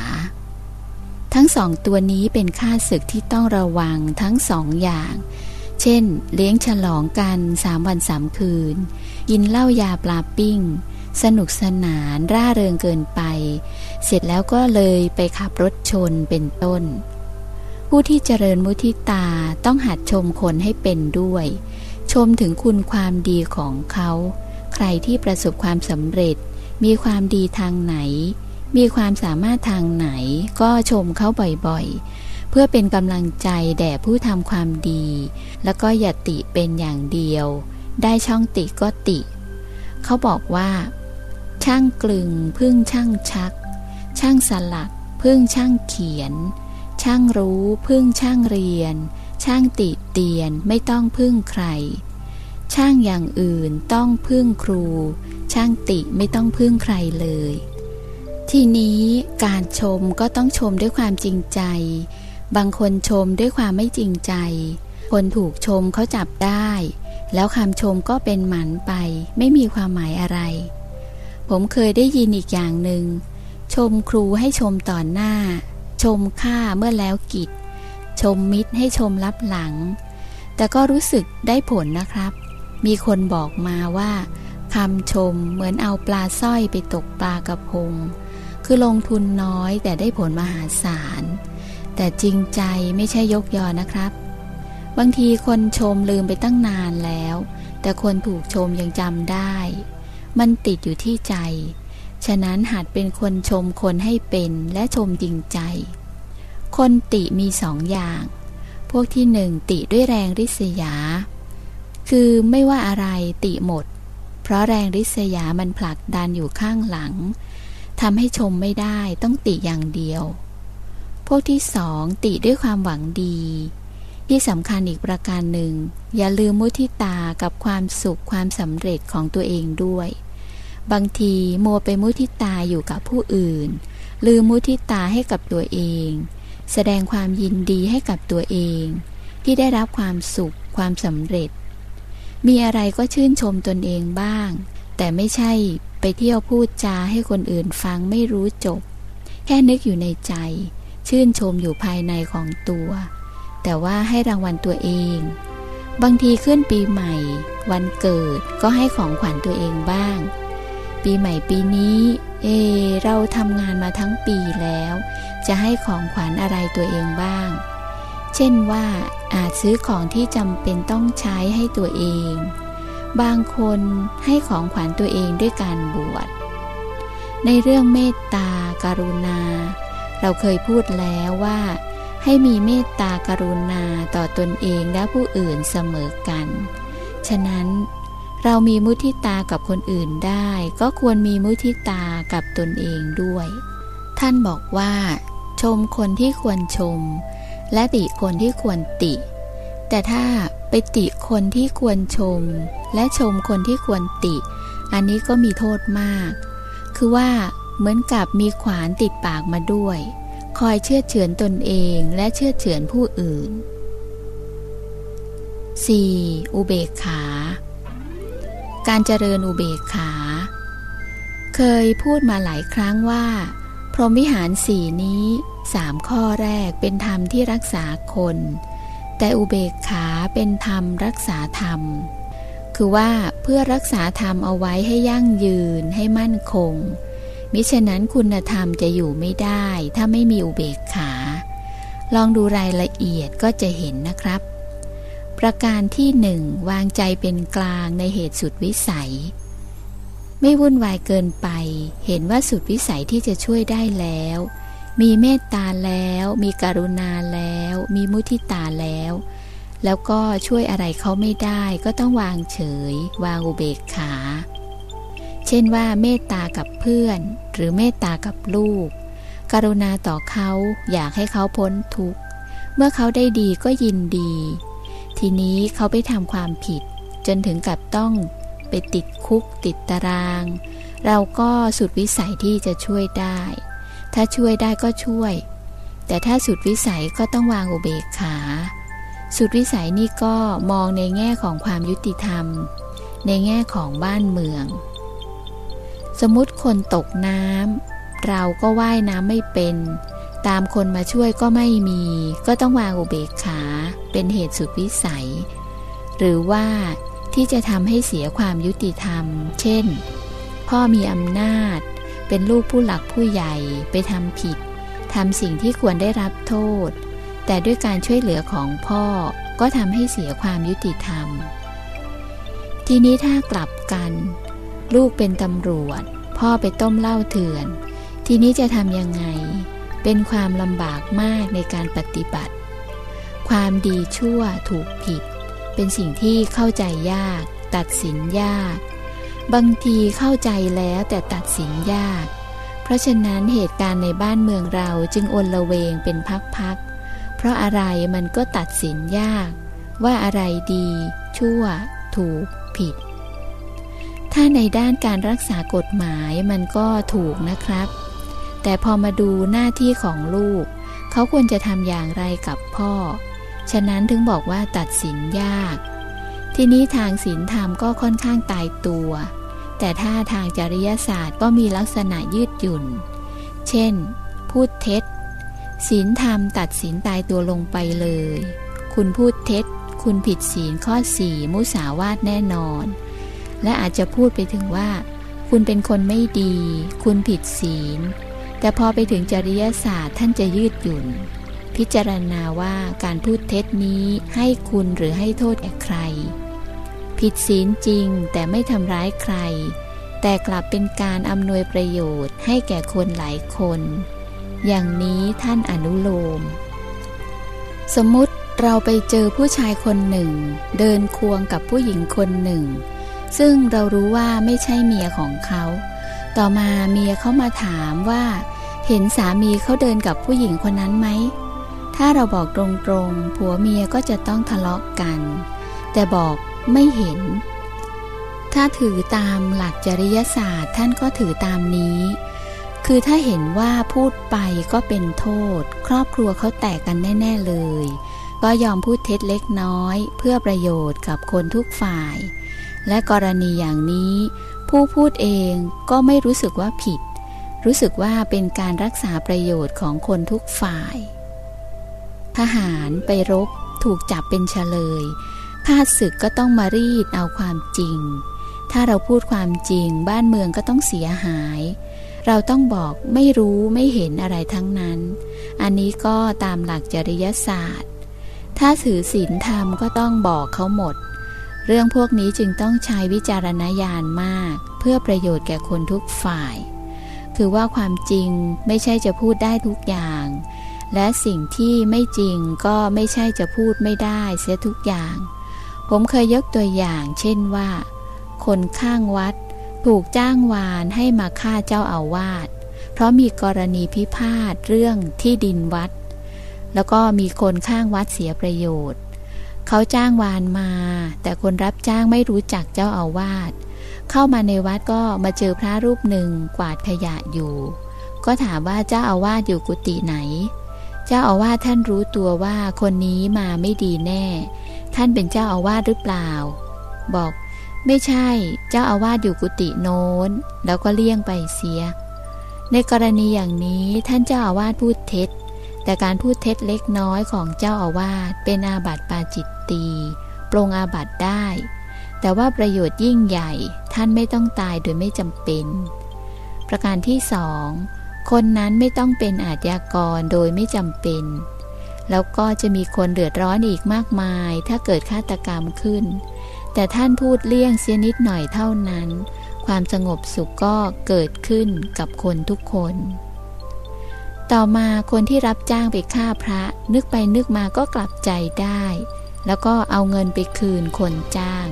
ทั้งสองตัวนี้เป็นค่าศึกที่ต้องระวังทั้งสองอย่าง เช่น เลี้ยงฉลองกันสามวันสามคืน กินเหล้ายาปลาปิ้ง สนุกสนานร่าเริงเกินไป เสร็จแล้วก็เลยไปขับรถชนเป็นต้น ผู้ที่เจริญมุทิตาต้องหัดชมคนให้เป็นด้วย ชมถึงคุณความดีของเขา ใครที่ประสบความสำเร็จ มีความดีทางไหน มีความสามารถทางไหน ก็ชมเขาบ่อยๆ เพื่อเป็นกำลังใจแด่ผู้ทำความดี แล้วก็อย่าติเป็นอย่างเดียว ได้ช่องติก็ติ เขาบอกว่า ช่างกลึง พึ่งช่างชัก ช่างสลัก พึ่งช่างเขียน ช่างรู้ พึ่งช่างเรียน ช่างติเตียนไม่ต้องพึ่งใคร ช่างอย่างอื่นต้องพึ่งครู ช่างติไม่ต้องพึ่งใครเลยทีนี้การชมก็ต้องชมด้วยความจริงใจ บางคนชมด้วยความไม่จริงใจ คนถูกชมเขาจับได้ แล้วคำชมก็เป็นหมันไป ไม่มีความหมายอะไร ผมเคยได้ยินอีกอย่างหนึง่งชมครูให้ชมต่อหน้า ชมข้าเมื่อแล้วกิจ ชมมิตรให้ชมรับหลัง แต่ก็รู้สึกได้ผลนะครับ มีคนบอกมาว่าคำชมเหมือนเอาปลาสร้อยไปตกปลากระพง คือลงทุนน้อยแต่ได้ผลมหาศาล แต่จริงใจไม่ใช่ยกยอนะครับ บางทีคนชมลืมไปตั้งนานแล้ว แต่คนถูกชมยังจำได้ มันติดอยู่ที่ใจ ฉะนั้นหัดเป็นคนชมคนให้เป็นและชมจริงใจ คนติมีสองอย่าง พวกที่หนึ่งติด้วยแรงริษยา คือไม่ว่าอะไรติหมด เพราะแรงริษยามันผลักดันอยู่ข้างหลังทำให้ชมไม่ได้ต้องติอย่างเดียว พวกที่สองติด้วยความหวังดี ที่สำคัญอีกประการหนึ่ง อย่าลืมมุทิตากับความสุขความสำเร็จของตัวเองด้วย บางทีมัวไปมุทิตาอยู่กับผู้อื่น ลืมมุทิตาให้กับตัวเอง แสดงความยินดีให้กับตัวเอง ที่ได้รับความสุขความสำเร็จ มีอะไรก็ชื่นชมตนเองบ้าง แต่ไม่ใช่ไปเที่ยวพูดจาให้คนอื่นฟังไม่รู้จบ แค่นึกอยู่ในใจ ชื่นชมอยู่ภายในของตัว แต่ว่าให้รางวัลตัวเอง บางทีขึ้นปีใหม่ วันเกิดก็ให้ของขวัญตัวเองบ้าง ปีใหม่ปีนี้ เอ เราทำงานมาทั้งปีแล้ว จะให้ของขวัญอะไรตัวเองบ้าง เช่นว่าอาจซื้อของที่จำเป็นต้องใช้ให้ตัวเอง บางคนให้ของขวัญตัวเองด้วยการบวชในเรื่องเมตตาการุณา เราเคยพูดแล้วว่า ให้มีเมตตากรุณาต่อตนเองและผู้อื่นเสมอกัน ฉะนั้นเรามีมุทิตากับคนอื่นได้ ก็ควรมีมุทิตากับตนเองด้วย ท่านบอกว่า ชมคนที่ควรชม และติคนที่ควรติ แต่ถ้าไปติคนที่ควรชม และชมคนที่ควรติ อันนี้ก็มีโทษมาก คือว่า เหมือนกับมีขวานติดปากมาด้วย คอยเชื่อเฉือนตนเองและเชื่อเฉือนผู้อื่น 4. อุเบกขา การเจริญอุเบกขา เคยพูดมาหลายครั้งว่า พรหมวิหารสี่นี้สามข้อแรกเป็นธรรมที่รักษาคน แต่อุเบกขาเป็นธรรมรักษาธรรม คือว่าเพื่อรักษาธรรมเอาไว้ให้ยั่งยืนให้มั่นคง มิฉะนั้นคุณธรรมจะอยู่ไม่ได้ ถ้าไม่มีอุเบกขา ลองดูรายละเอียดก็จะเห็นนะครับ ประการที่หนึ่งวางใจเป็นกลางในเหตุสุดวิสัย ไม่วุ่นวายเกินไป เห็นว่าสุดวิสัยที่จะช่วยได้แล้ว มีเมตตาแล้ว มีกรุณาแล้ว มีมุทิตาแล้ว แล้วก็ช่วยอะไรเขาไม่ได้ ก็ต้องวางเฉย วางอุเบกขา เช่นว่าเมตตากับเพื่อน หรือเมตตากับลูก กรุณาต่อเขาอยากให้เขาพ้นทุกข์ เมื่อเขาได้ดีก็ยินดี ทีนี้เขาไปทำความผิด จนถึงกับต้องไปติดคุกติดตาราง เราก็สุดวิสัยที่จะช่วยได้ ถ้าช่วยได้ก็ช่วย แต่ถ้าสุดวิสัยก็ต้องวางอุเบกขา สุดวิสัยนี่ก็มองในแง่ของความยุติธรรม ในแง่ของบ้านเมือง สมมติคนตกน้ำเราก็ว่ายน้ำไม่เป็น ตามคนมาช่วยก็ไม่มี ก็ต้องวางอุเบกขา เป็นเหตุสุดวิสัย หรือว่าที่จะทำให้เสียความยุติธรรม เช่น พ่อมีอำนาจ เป็นลูกผู้หลักผู้ใหญ่ไปทำผิดทำสิ่งที่ควรได้รับโทษ แต่ด้วยการช่วยเหลือของพ่อก็ทำให้เสียความยุติธรรม ทีนี้ถ้ากลับกัน ลูกเป็นตำรวจ พ่อไปต้มเหล้าเถื่อน ทีนี้จะทำยังไง เป็นความลำบากมากในการปฏิบัติ ความดีชั่วถูกผิด เป็นสิ่งที่เข้าใจยาก ตัดสินยาก บางทีเข้าใจแล้วแต่ตัดสินยาก เพราะฉะนั้นเหตุการณ์ในบ้านเมืองเราจึงอนละเวงเป็นพักๆ เพราะอะไรมันก็ตัดสินยาก ว่าอะไรดี ชั่ว ถูก ผิด ถ้าในด้านการรักษากฎหมายมันก็ถูกนะครับ แต่พอมาดูหน้าที่ของลูก เขาควรจะทำอย่างไรกับพ่อ ฉะนั้นถึงบอกว่าตัดสินยาก ที่นี้ทางศีลธรรมก็ค่อนข้างตายตัว แต่ถ้าทางจริยศาสตร์ก็มีลักษณะยืดหยุ่น เช่น พูดเท็จศีลธรรมตัดศีลตายตัวลงไปเลย คุณพูดเท็จ คุณผิดศีลข้อสี่มุสาวาทแน่นอน และอาจจะพูดไปถึงว่า คุณเป็นคนไม่ดี คุณผิดศีล แต่พอไปถึงจริยศาสตร์ท่านจะยืดหยุ่น พิจารณาว่าการพูดเท็จนี้ให้คุณหรือให้โทษแก่ใคร ผิดศีลจริงแต่ไม่ทำร้ายใคร แต่กลับเป็นการอำนวยประโยชน์ให้แก่คนหลายคน อย่างนี้ท่านอนุโลม สมมติเราไปเจอผู้ชายคนหนึ่ง เดินควงกับผู้หญิงคนหนึ่ง ซึ่งเรารู้ว่าไม่ใช่เมียของเขา ต่อมาเมียเขามาถามว่า เห็นสามีเขาเดินกับผู้หญิงคนนั้นไหม ถ้าเราบอกตรงๆ ผัวเมียก็จะต้องทะเลาะกัน แต่บอกไม่เห็น ถ้าถือตามหลักจริยศาสตร์ท่านก็ถือตามนี้ คือถ้าเห็นว่าพูดไปก็เป็นโทษ ครอบครัวเขาแตกกันแน่ ๆเลย ก็ยอมพูดเท็จเล็กน้อย เพื่อประโยชน์กับคนทุกฝ่าย และกรณีอย่างนี้ ผู้พูดเองก็ไม่รู้สึกว่าผิด รู้สึกว่าเป็นการรักษาประโยชน์ของคนทุกฝ่าย ทหารไปรบถูกจับเป็นเฉลยข้าศึกก็ต้องมารีดเอาความจริง ถ้าเราพูดความจริง บ้านเมืองก็ต้องเสียหาย เราต้องบอกไม่รู้ไม่เห็นอะไรทั้งนั้น อันนี้ก็ตามหลักจริยศาสตร์ ถ้าถือศีลธรรมก็ต้องบอกเขาหมด เรื่องพวกนี้จึงต้องใช้วิจารณญาณมาก เพื่อประโยชน์แก่คนทุกฝ่าย คือว่าความจริงไม่ใช่จะพูดได้ทุกอย่าง และสิ่งที่ไม่จริงก็ไม่ใช่จะพูดไม่ได้เสียทุกอย่าง ผมเคยยกตัวอย่าง เช่นว่า คนข้างวัดถูกจ้างวานให้มาฆ่าเจ้าอาวาส เพราะมีกรณีพิพาทเรื่องที่ดินวัด แล้วก็มีคนข้างวัดเสียประโยชน์ เขาจ้างวานมา แต่คนรับจ้างไม่รู้จักเจ้าอาวาสเข้ามาในวัดก็มาเจอพระรูปหนึ่งกวาดขยะอยู่ ก็ถามว่าเจ้าอาวาสอยู่กุฏิไหน เจ้าอาวาสท่านรู้ตัวว่าคนนี้มาไม่ดีแน่ ท่านเป็นเจ้าอาวาสหรือเปล่า บอก ไม่ใช่ เจ้าอาวาสอยู่กุฏิโน้น แล้วก็เลี่ยงไปเสีย ในกรณีอย่างนี้ท่านเจ้าอาวาสพูดเท็จแต่การพูดเท็จเล็กน้อยของเจ้าอาวาสเป็นอาบัติปาจิต ตี ปรงอาบัติได้ แต่ว่าประโยชน์ยิ่งใหญ่ท่านไม่ต้องตายโดยไม่จำเป็น ประการที่สองคนนั้นไม่ต้องเป็นอาชญากรโดยไม่จำเป็น แล้วก็จะมีคนเดือดร้อนอีกมากมาย ถ้าเกิดฆาตกรรมขึ้น แต่ท่านพูดเลี่ยงเสียนิดหน่อยเท่านั้น ความสงบสุขก็เกิดขึ้นกับคนทุกคน ต่อมาคนที่รับจ้างไปฆ่าพระ นึกไปนึกมาก็กลับใจได้ แล้วก็เอาเงินไปคืนคนจ้าง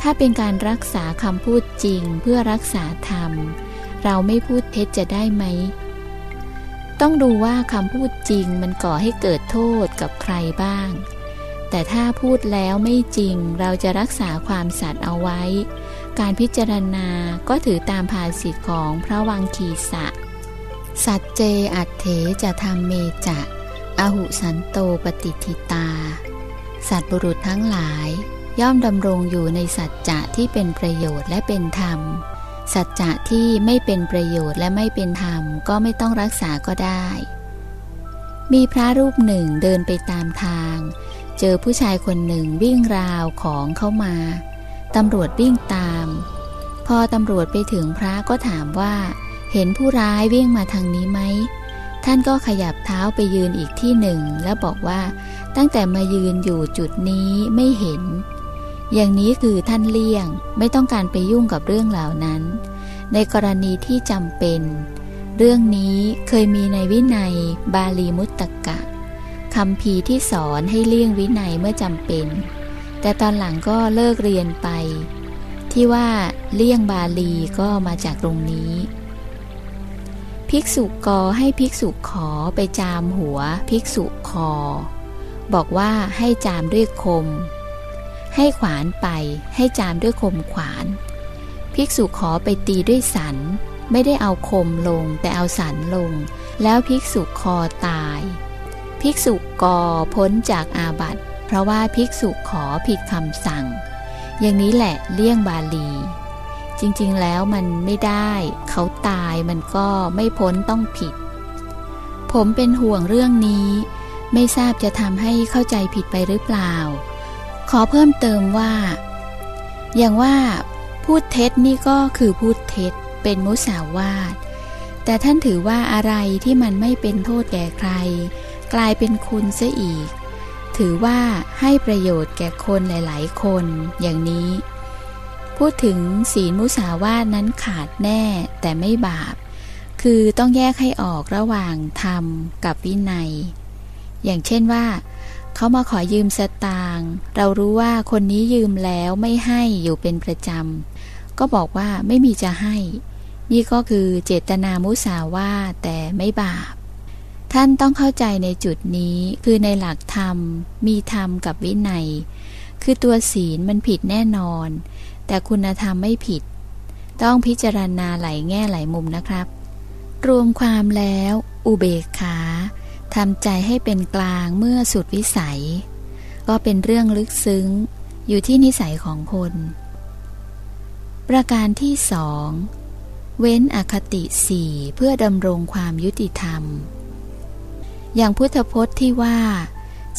ถ้าเป็นการรักษาคำพูดจริงเพื่อรักษาธรรม เราไม่พูดเท็จจะได้ไหม ต้องดูว่าคำพูดจริงมันก่อให้เกิดโทษกับใครบ้าง แต่ถ้าพูดแล้วไม่จริงเราจะรักษาความสัตย์เอาไว้ การพิจารณาก็ถือตามภาษิตของพระวังคีสะ สัจเจอัตเถจะทำเมจะอหุสันโตปฏิทิตา สัตบุรุษทั้งหลาย ย่อมดำรงอยู่ในสัจจะที่เป็นประโยชน์และเป็นธรรม สัจจะที่ไม่เป็นประโยชน์และไม่เป็นธรรมก็ไม่ต้องรักษาก็ได้ มีพระรูปหนึ่งเดินไปตามทาง เจอผู้ชายคนหนึ่งวิ่งราวของเข้ามาตำรวจวิ่งตาม พอตำรวจไปถึงพระก็ถามว่า เห็นผู้ร้ายวิ่งมาทางนี้ไหมท่านก็ขยับเท้าไปยืนอีกที่หนึ่ง แล้วบอกว่า ตั้งแต่มายืนอยู่จุดนี้ไม่เห็น อย่างนี้คือท่านเลี่ยงไม่ต้องการไปยุ่งกับเรื่องเหล่านั้น ในกรณีที่จำเป็น เรื่องนี้เคยมีในวินัย บาลีมุตตะกะคำพีที่สอนให้เลี่ยงวินัยเมื่อจำเป็น แต่ตอนหลังก็เลิกเรียนไป ที่ว่าเลี่ยงบาลีก็มาจากตรงนี้ ภิกษุกอให้ภิกษุขอไปจามหัว ภิกษุคอ บอกว่าให้จามด้วยคม ให้ขวานไป ให้จามด้วยคมขวาน ภิกษุขอไปตีด้วยสัน ไม่ได้เอาคมลงแต่เอาสันลง แล้วภิกษุคอตาย ภิกษุกอพ้นจากอาบัติ เพราะว่าภิกษุขอผิดคำสั่ง อย่างนี้แหละเลี่ยงบาลีจริงๆ แล้วมันไม่ได้ เขาตายมันก็ไม่พ้นต้องผิด ผมเป็นห่วงเรื่องนี้ ไม่ทราบจะทำให้เข้าใจผิดไปหรือเปล่า ขอเพิ่มเติมว่า อย่างว่าพูดเท็จนี่ก็คือพูดเท็จเป็นมุสาวาท แต่ท่านถือว่าอะไรที่มันไม่เป็นโทษแก่ใคร กลายเป็นคุณซะอีก ถือว่าให้ประโยชน์แก่คนหลาย ๆ คนอย่างนี้ พูดถึงศีลมุสาวาทนั้นขาดแน่แต่ไม่บาป คือต้องแยกให้ออกระหว่างธรรมกับวินัย อย่างเช่นว่า เขามาขอยืมสตางค์เรารู้ว่าคนนี้ยืมแล้วไม่ให้อยู่เป็นประจำ ก็บอกว่าไม่มีจะให้ นี่ก็คือเจตนามุสาวาแต่ไม่บาป ท่านต้องเข้าใจในจุดนี้คือในหลักธรรม มีธรรมกับวินัย คือตัวศีลมันผิดแน่นอน แต่คุณธรรมไม่ผิด ต้องพิจารณาหลายแง่หลายมุมนะครับ รวมความแล้ว อุเบกขา ทำใจให้เป็นกลางเมื่อสุดวิสัย ก็เป็นเรื่องลึกซึ้งอยู่ที่นิสัยของคน ประการที่สองเว้นอคติสี่เพื่อดำรงความยุติธรรม อย่างพุทธพจน์ที่ว่า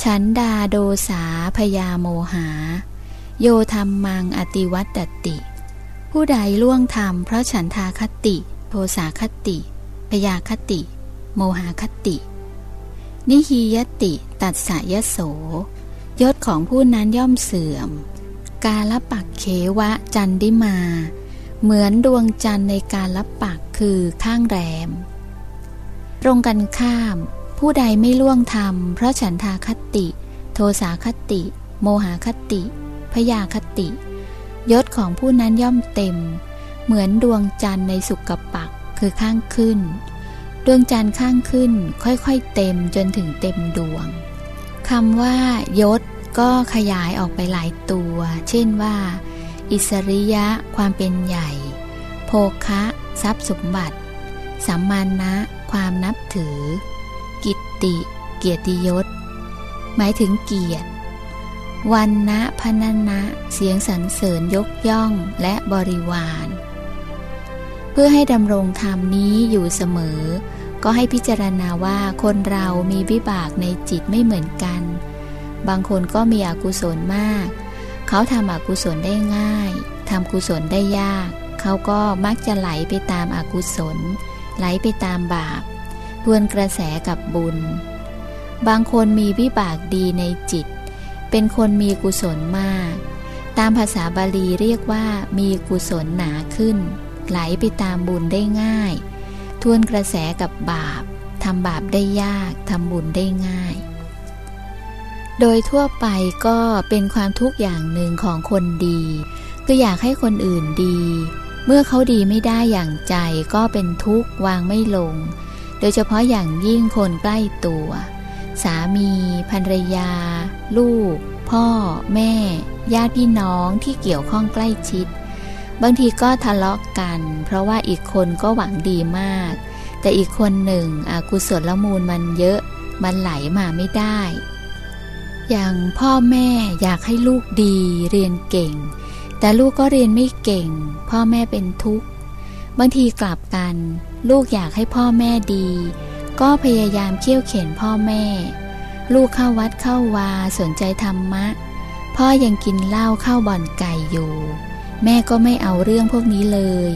ฉันดาโดสาพยาโมหา โยธรรมมังอติวัตติ ผู้ใดล่วงธรรมเพราะฉันทาคติ โทสาคติ พยาคติ โมหาคติ นิฮียติตัดสายโส ยศของผู้นั้นย่อมเสื่อม กาลปักเขวะจันดิมา เหมือนดวงจันทร์ในการลปักคือข้างแรม ตรงกันข้าม ผู้ใดไม่ล่วงธรรม เพราะฉันทาคติ โทสาคติ โมหาคติ พยาคติ ยศของผู้นั้นย่อมเต็ม เหมือนดวงจันทร์ในสุกปักคือข้างขึ้น ดวงจันทร์ข้างขึ้นค่อยๆเต็มจนถึงเต็มดวงคำว่ายศก็ขยายออกไปหลายตัว เช่นว่า อิสริยะความเป็นใหญ่ โภคะ ทรัพย์สมบัติ สัมมาณะความนับถือ กิตติ เกียรติยศ หมายถึงเกียรติ วันนะพนันนะเสียงสรรเสริญยกย่องและบริวาร เพื่อให้ดำรงธรรมนี้อยู่เสมอ ก็ให้พิจารณาว่าคนเรามีวิบากในจิตไม่เหมือนกัน บางคนก็มีอกุศลมาก เขาทำอกุศลได้ง่ายทำกุศลได้ยาก เขาก็มักจะไหลไปตามอากุศล ไหลไปตามบาปทวนกระแสกับบุญ บางคนมีวิบากดีในจิต เป็นคนมีกุศลมาก ตามภาษาบาลีเรียกว่ามีกุศลหนาขึ้น ไหลไปตามบุญได้ง่าย ทวนกระแสกับบาปทำบาปได้ยากทำบุญได้ง่าย โดยทั่วไปก็เป็นความทุกข์อย่างหนึ่งของคนดีคืออยากให้คนอื่นดี เมื่อเขาดีไม่ได้อย่างใจก็เป็นทุกข์วางไม่ลง โดยเฉพาะอย่างยิ่งคนใกล้ตัว สามีภรรยา ลูก พ่อ แม่ ญาติพี่น้องที่เกี่ยวข้องใกล้ชิด บางทีก็ทะเลาะกัน เพราะว่าอีกคนก็หวังดีมาก แต่อีกคนหนึ่งอากุศลละมูลมันเยอะ มันไหลมาไม่ได้ อย่างพ่อแม่อยากให้ลูกดีเรียนเก่ง แต่ลูกก็เรียนไม่เก่ง พ่อแม่เป็นทุกข์ บางทีกลับกัน ลูกอยากให้พ่อแม่ดี ก็พยายามเคี่ยวเข็นพ่อแม่ ลูกเข้าวัดเข้าวาสนใจธรรมะ พ่อยังกินเหล้าเข้าบ่อนไก่อยู่ แม่ก็ไม่เอาเรื่องพวกนี้เลย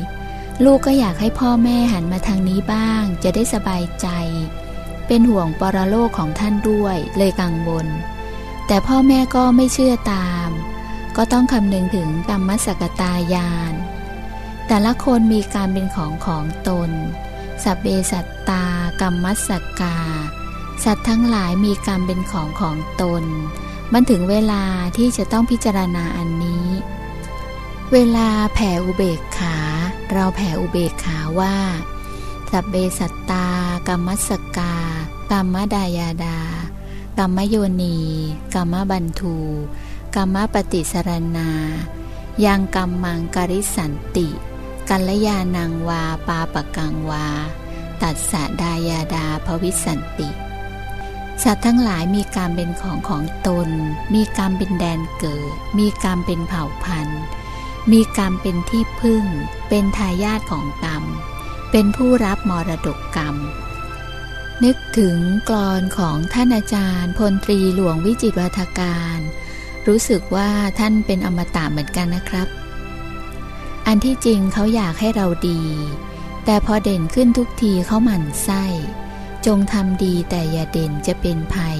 ลูกก็อยากให้พ่อแม่หันมาทางนี้บ้าง จะได้สบายใจ เป็นห่วงปรโลกของท่านด้วยเลยกังวล แต่พ่อแม่ก็ไม่เชื่อตาม ก็ต้องคำนึงถึงกรรมสกตายาน แต่ละคนมีการเป็นของของตน สัพเบสัตตากรรมมัสกา สัตว์ทั้งหลายมีกรรมเป็นของของตน มันถึงเวลาที่จะต้องพิจารณาอันนี้ เวลาแผ่อุเบกขา เราแผ่อุเบกขาว่า สัพเบสัตตากรรมัสกากรรมดายาดากรรมโยนีกรรมบันทูกรรมปฏิสรณายังกรรมังกริสันติ กัลยานังวาปาปกังวา ตัดสะดายาดาภวิสันติ สัตว์ทั้งหลายมีกรรมเป็นของของตน มีกรรมเป็นแดนเกิด มีกรรมเป็นเผ่าพันธุ์ มีกรรมเป็นที่พึ่ง เป็นทายาทของกรรม เป็นผู้รับมรดกกรรม นึกถึงกรอนของท่านอาจารย์พลตรีหลวงวิจิตวัฒการ รู้สึกว่าท่านเป็นอมตะเหมือนกันนะครับ อันที่จริงเขาอยากให้เราดี แต่พอเด่นขึ้นทุกทีเขาหมั่นไส้ จงทำดีแต่อย่าเด่นจะเป็นภัย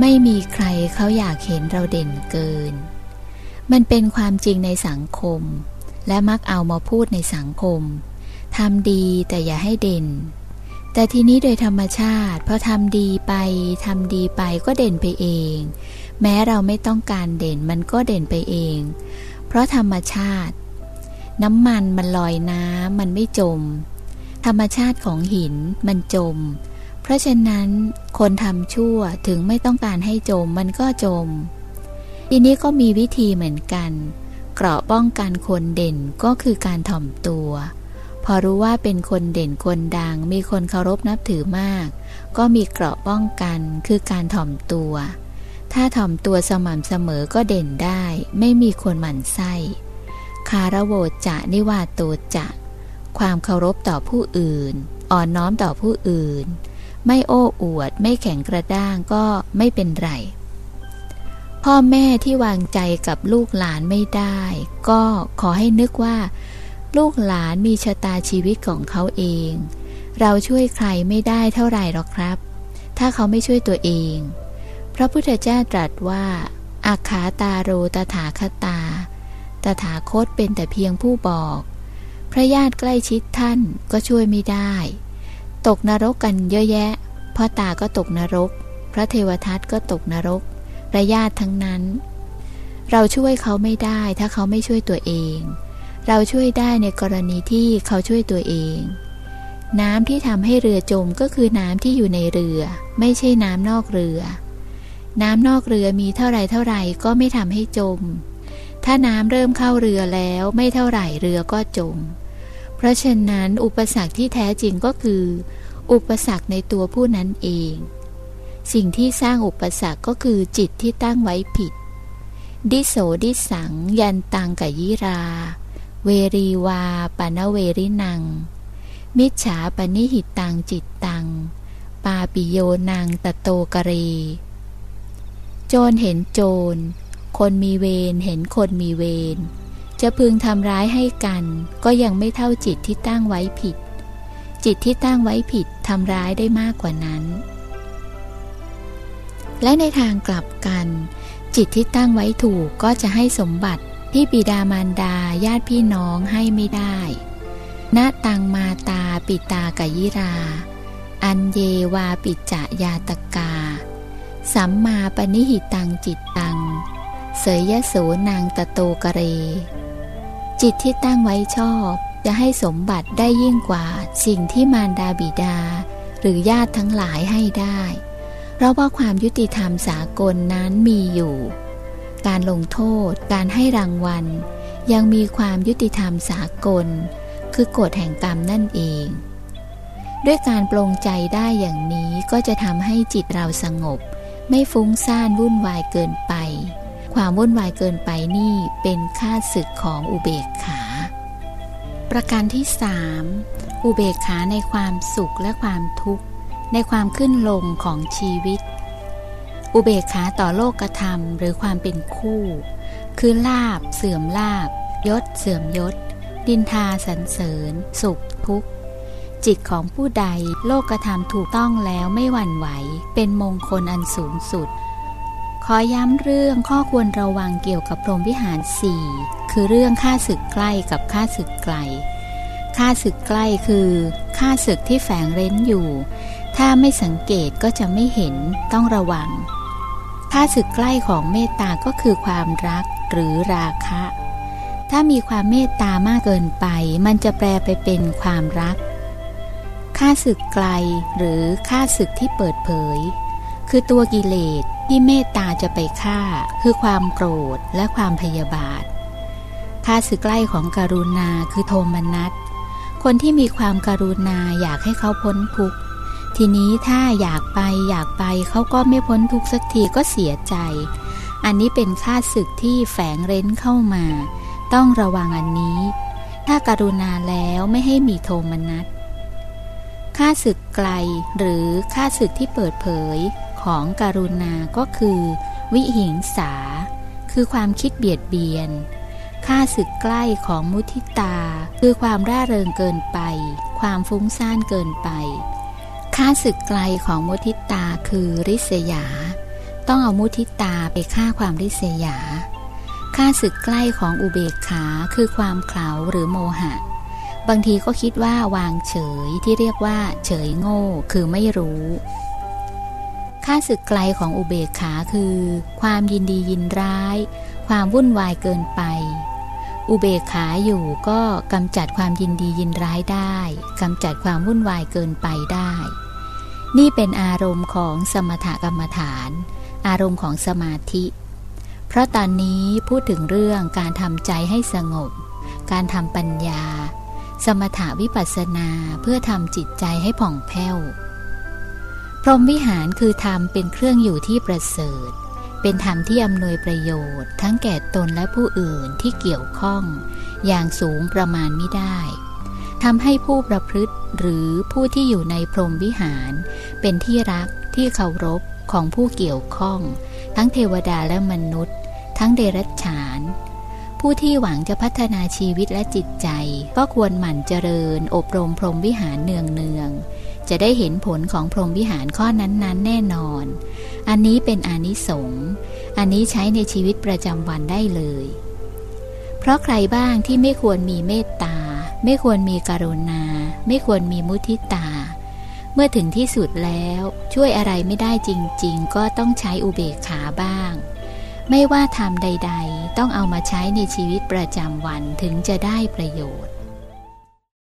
ไม่มีใครเขาอยากเห็นเราเด่นเกิน มันเป็นความจริงในสังคม และมักเอามาพูดในสังคมทำดีแต่อย่าให้เด่น แต่ทีนี้โดยธรรมชาติพอทำดีไปทำดีไปก็เด่นไปเอง แม้เราไม่ต้องการเด่นมันก็เด่นไปเอง เพราะธรรมชาติ น้ำมันมันลอยน้ำมันไม่จม ธรรมชาติของหินมันจม เพราะฉะนั้นคนทำชั่วถึงไม่ต้องการให้จมมันก็จม ทีนี้ก็มีวิธีเหมือนกัน เกราะป้องกันคนเด่นก็คือการถ่อมตัว พอรู้ว่าเป็นคนเด่นคนดัง มีคนเคารพนับถือมาก ก็มีเกราะป้องกันคือการถ่อมตัว ถ้าถ่อมตัวสม่ำเสมอก็เด่นได้ ไม่มีคนหมั่นไส้คารโวจะนิวาโตจะ ความเคารพต่อผู้อื่น อ่อนน้อมต่อผู้อื่น ไม่โอ้อวด ไม่แข็งกระด้างก็ไม่เป็นไร พ่อแม่ที่วางใจกับลูกหลานไม่ได้ ก็ขอให้นึกว่า ลูกหลานมีชะตาชีวิตของเขาเอง เราช่วยใครไม่ได้เท่าไหร่หรอกครับ ถ้าเขาไม่ช่วยตัวเอง พระพุทธเจ้าตรัสว่าอาขาตาโรตถาคตา ตถาคตเป็นแต่เพียงผู้บอก พระญาติใกล้ชิดท่านก็ช่วยไม่ได้ ตกนรกกันเยอะแยะ พ่อตาก็ตกนรก พระเทวทัตก็ตกนรก ระญาติทั้งนั้น เราช่วยเขาไม่ได้ถ้าเขาไม่ช่วยตัวเอง เราช่วยได้ในกรณีที่เขาช่วยตัวเอง น้ำที่ทำให้เรือจมก็คือน้ำที่อยู่ในเรือ ไม่ใช่น้ำนอกเรือ น้ำนอกเรือมีเท่าไรเท่าไรก็ไม่ทำให้จม ถ้าน้ำเริ่มเข้าเรือแล้วไม่เท่าไหร่เรือก็จม เพราะฉะนั้นอุปสรรคที่แท้จริงก็คือ อุปสรรคในตัวผู้นั้นเอง สิ่งที่สร้างอุปสรรคก็คือจิตที่ตั้งไว้ผิด ดิโสดิสัง ยันตังกยิรา เวรีวาปนเวรินัง มิจฉาปนิหิตตังจิตตัง ปาปิโยนังตโตกเร โจรเห็นโจร คนมีเวรเห็นคนมีเวร จะพึงทำร้ายให้กัน ก็ยังไม่เท่าจิตที่ตั้งไว้ผิด จิตที่ตั้งไว้ผิดทำร้ายได้มากกว่านั้น และในทางกลับกัน จิตที่ตั้งไว้ถูกก็จะให้สมบัติที่ปิดามารดาญาติพี่น้องให้ไม่ได้ณตังมาตาปิตากยิรา อันเยวาปิจยาตกา สัมมาปนิหิตังจิตตัง เสยยโสนางตะโตกเร จิตที่ตั้งไว้ชอบ จะให้สมบัติได้ยิ่งกว่าสิ่งที่มารดาบิดา หรือญาติทั้งหลายให้ได้ เราะว่าความยุติธรรมสากลนั้นมีอยู่ การลงโทษ การให้รางวัล ยังมีความยุติธรรมสากล คือกฎแห่งกรรมนั่นเอง ด้วยการปลงใจได้อย่างนี้ก็จะทำให้จิตเราสงบ ไม่ฟุ้งซ่านวุ่นวายเกินไป ความวุ่นวายเกินไปนี่เป็นค่าศึกของอุเบกขา ประการที่สามอุเบกขาในความสุขและความทุกข์ ในความขึ้นลงของชีวิต อุเบกขาต่อโลกธรรมหรือความเป็นคู่ คือลาบ เสื่อมลาบ ยศ เสื่อมยศ ดินทาสรรเสริญ สุขทุกข์ จิตของผู้ใดโลกธรรมถูกต้องแล้วไม่หวั่นไหว เป็นมงคลอันสูงสุด ขอย้ำเรื่องข้อควรระวังเกี่ยวกับพรหมวิหารสี่คือเรื่องค่าศึกใกล้กับค่าศึกไกลค่าศึกใกล้คือค่าศึกที่แฝงเร้นอยู่ ถ้าไม่สังเกตก็จะไม่เห็นต้องระวัง ถ้าสึกใกล้ของเมตตาก็คือความรักหรือราคะ ถ้ามีความเมตตามากเกินไป มันจะแปลไปเป็นความรักค่าศึกไกลหรือค่าศึกที่เปิดเผย คือตัวกิเลสที่เมตตาจะไปฆ่า คือความโกรธและความพยาบาทค่าศึกใกล้ของการุณาคือโทมนัสคนที่มีความการุณาอยากให้เขาพ้นทุกข์ ทีนี้ถ้าอยากไปอยากไปเขาก็ไม่พ้นทุกสักทีก็เสียใจ อันนี้เป็นค่าศึกที่แฝงเร้นเข้ามา ต้องระวังอันนี้ ถ้าการุณาแล้วไม่ให้มีโทมนัสค่าศึกไกลหรือค่าศึกที่เปิดเผยของการุณาก็คือ วิหิงสา คือความคิดเบียดเบียนค่าศึกใกล้ของมุทิตา คือความร่าเริงเกินไป ความฟุ้งซ่านเกินไป ค่าศึกไกลของมุทิตาคือริษยา ต้องเอามุทิตาไปฆ่าความริษยา ค่าศึกใกล้ของอุเบกขาคือความเขลาหรือโมหะ บางทีก็คิดว่าวางเฉยที่เรียกว่า เฉยโง่คือไม่รู้ค่าศึกไกลของอุเบกขาคือ ความยินดียินร้าย ความวุ่นวายเกินไป อุเบกขาอยู่ก็กำจัดความยินดียินร้ายได้กำจัดความวุ่นวายเกินไปได้ นี่เป็นอารมณ์ของสมถกรรมฐาน อารมณ์ของสมาธิ เพราะตอนนี้พูดถึงเรื่องการทำใจให้สงบ การทำปัญญา สมถาวิปัสสนาเพื่อทำจิตใจให้ผ่องแผ้ว พรหมวิหารคือธรรมเป็นเครื่องอยู่ที่ประเสริฐ เป็นธรรมที่อำนวยประโยชน์ ทั้งแก่ตนและผู้อื่นที่เกี่ยวข้อง อย่างสูงประมาณไม่ได้ ทำให้ผู้ประพฤติหรือผู้ที่อยู่ในพรหมวิหาร เป็นที่รักที่เคารพของผู้เกี่ยวข้อง ทั้งเทวดาและมนุษย์ ทั้งเดรัจฉาน ผู้ที่หวังจะพัฒนาชีวิตและจิตใจ ก็ควรหมั่นเจริญ อบรมพรหมวิหารเนืองเนืองจะได้เห็นผลของพรหมวิหารข้อนั้นๆ แน่นอน อันนี้เป็นอนิสงส์ อันนี้ใช้ในชีวิตประจำวันได้เลย เพราะใครบ้างที่ไม่ควรมีเมตตา ไม่ควรมีกรุณา ไม่ควรมีมุทิตา เมื่อถึงที่สุดแล้วช่วยอะไรไม่ได้จริง ๆ ก็ต้องใช้อุเบกขาบ้าง ไม่ว่าทำใด ๆ ต้องเอามาใช้ในชีวิตประจำวันถึงจะได้ประโยชน์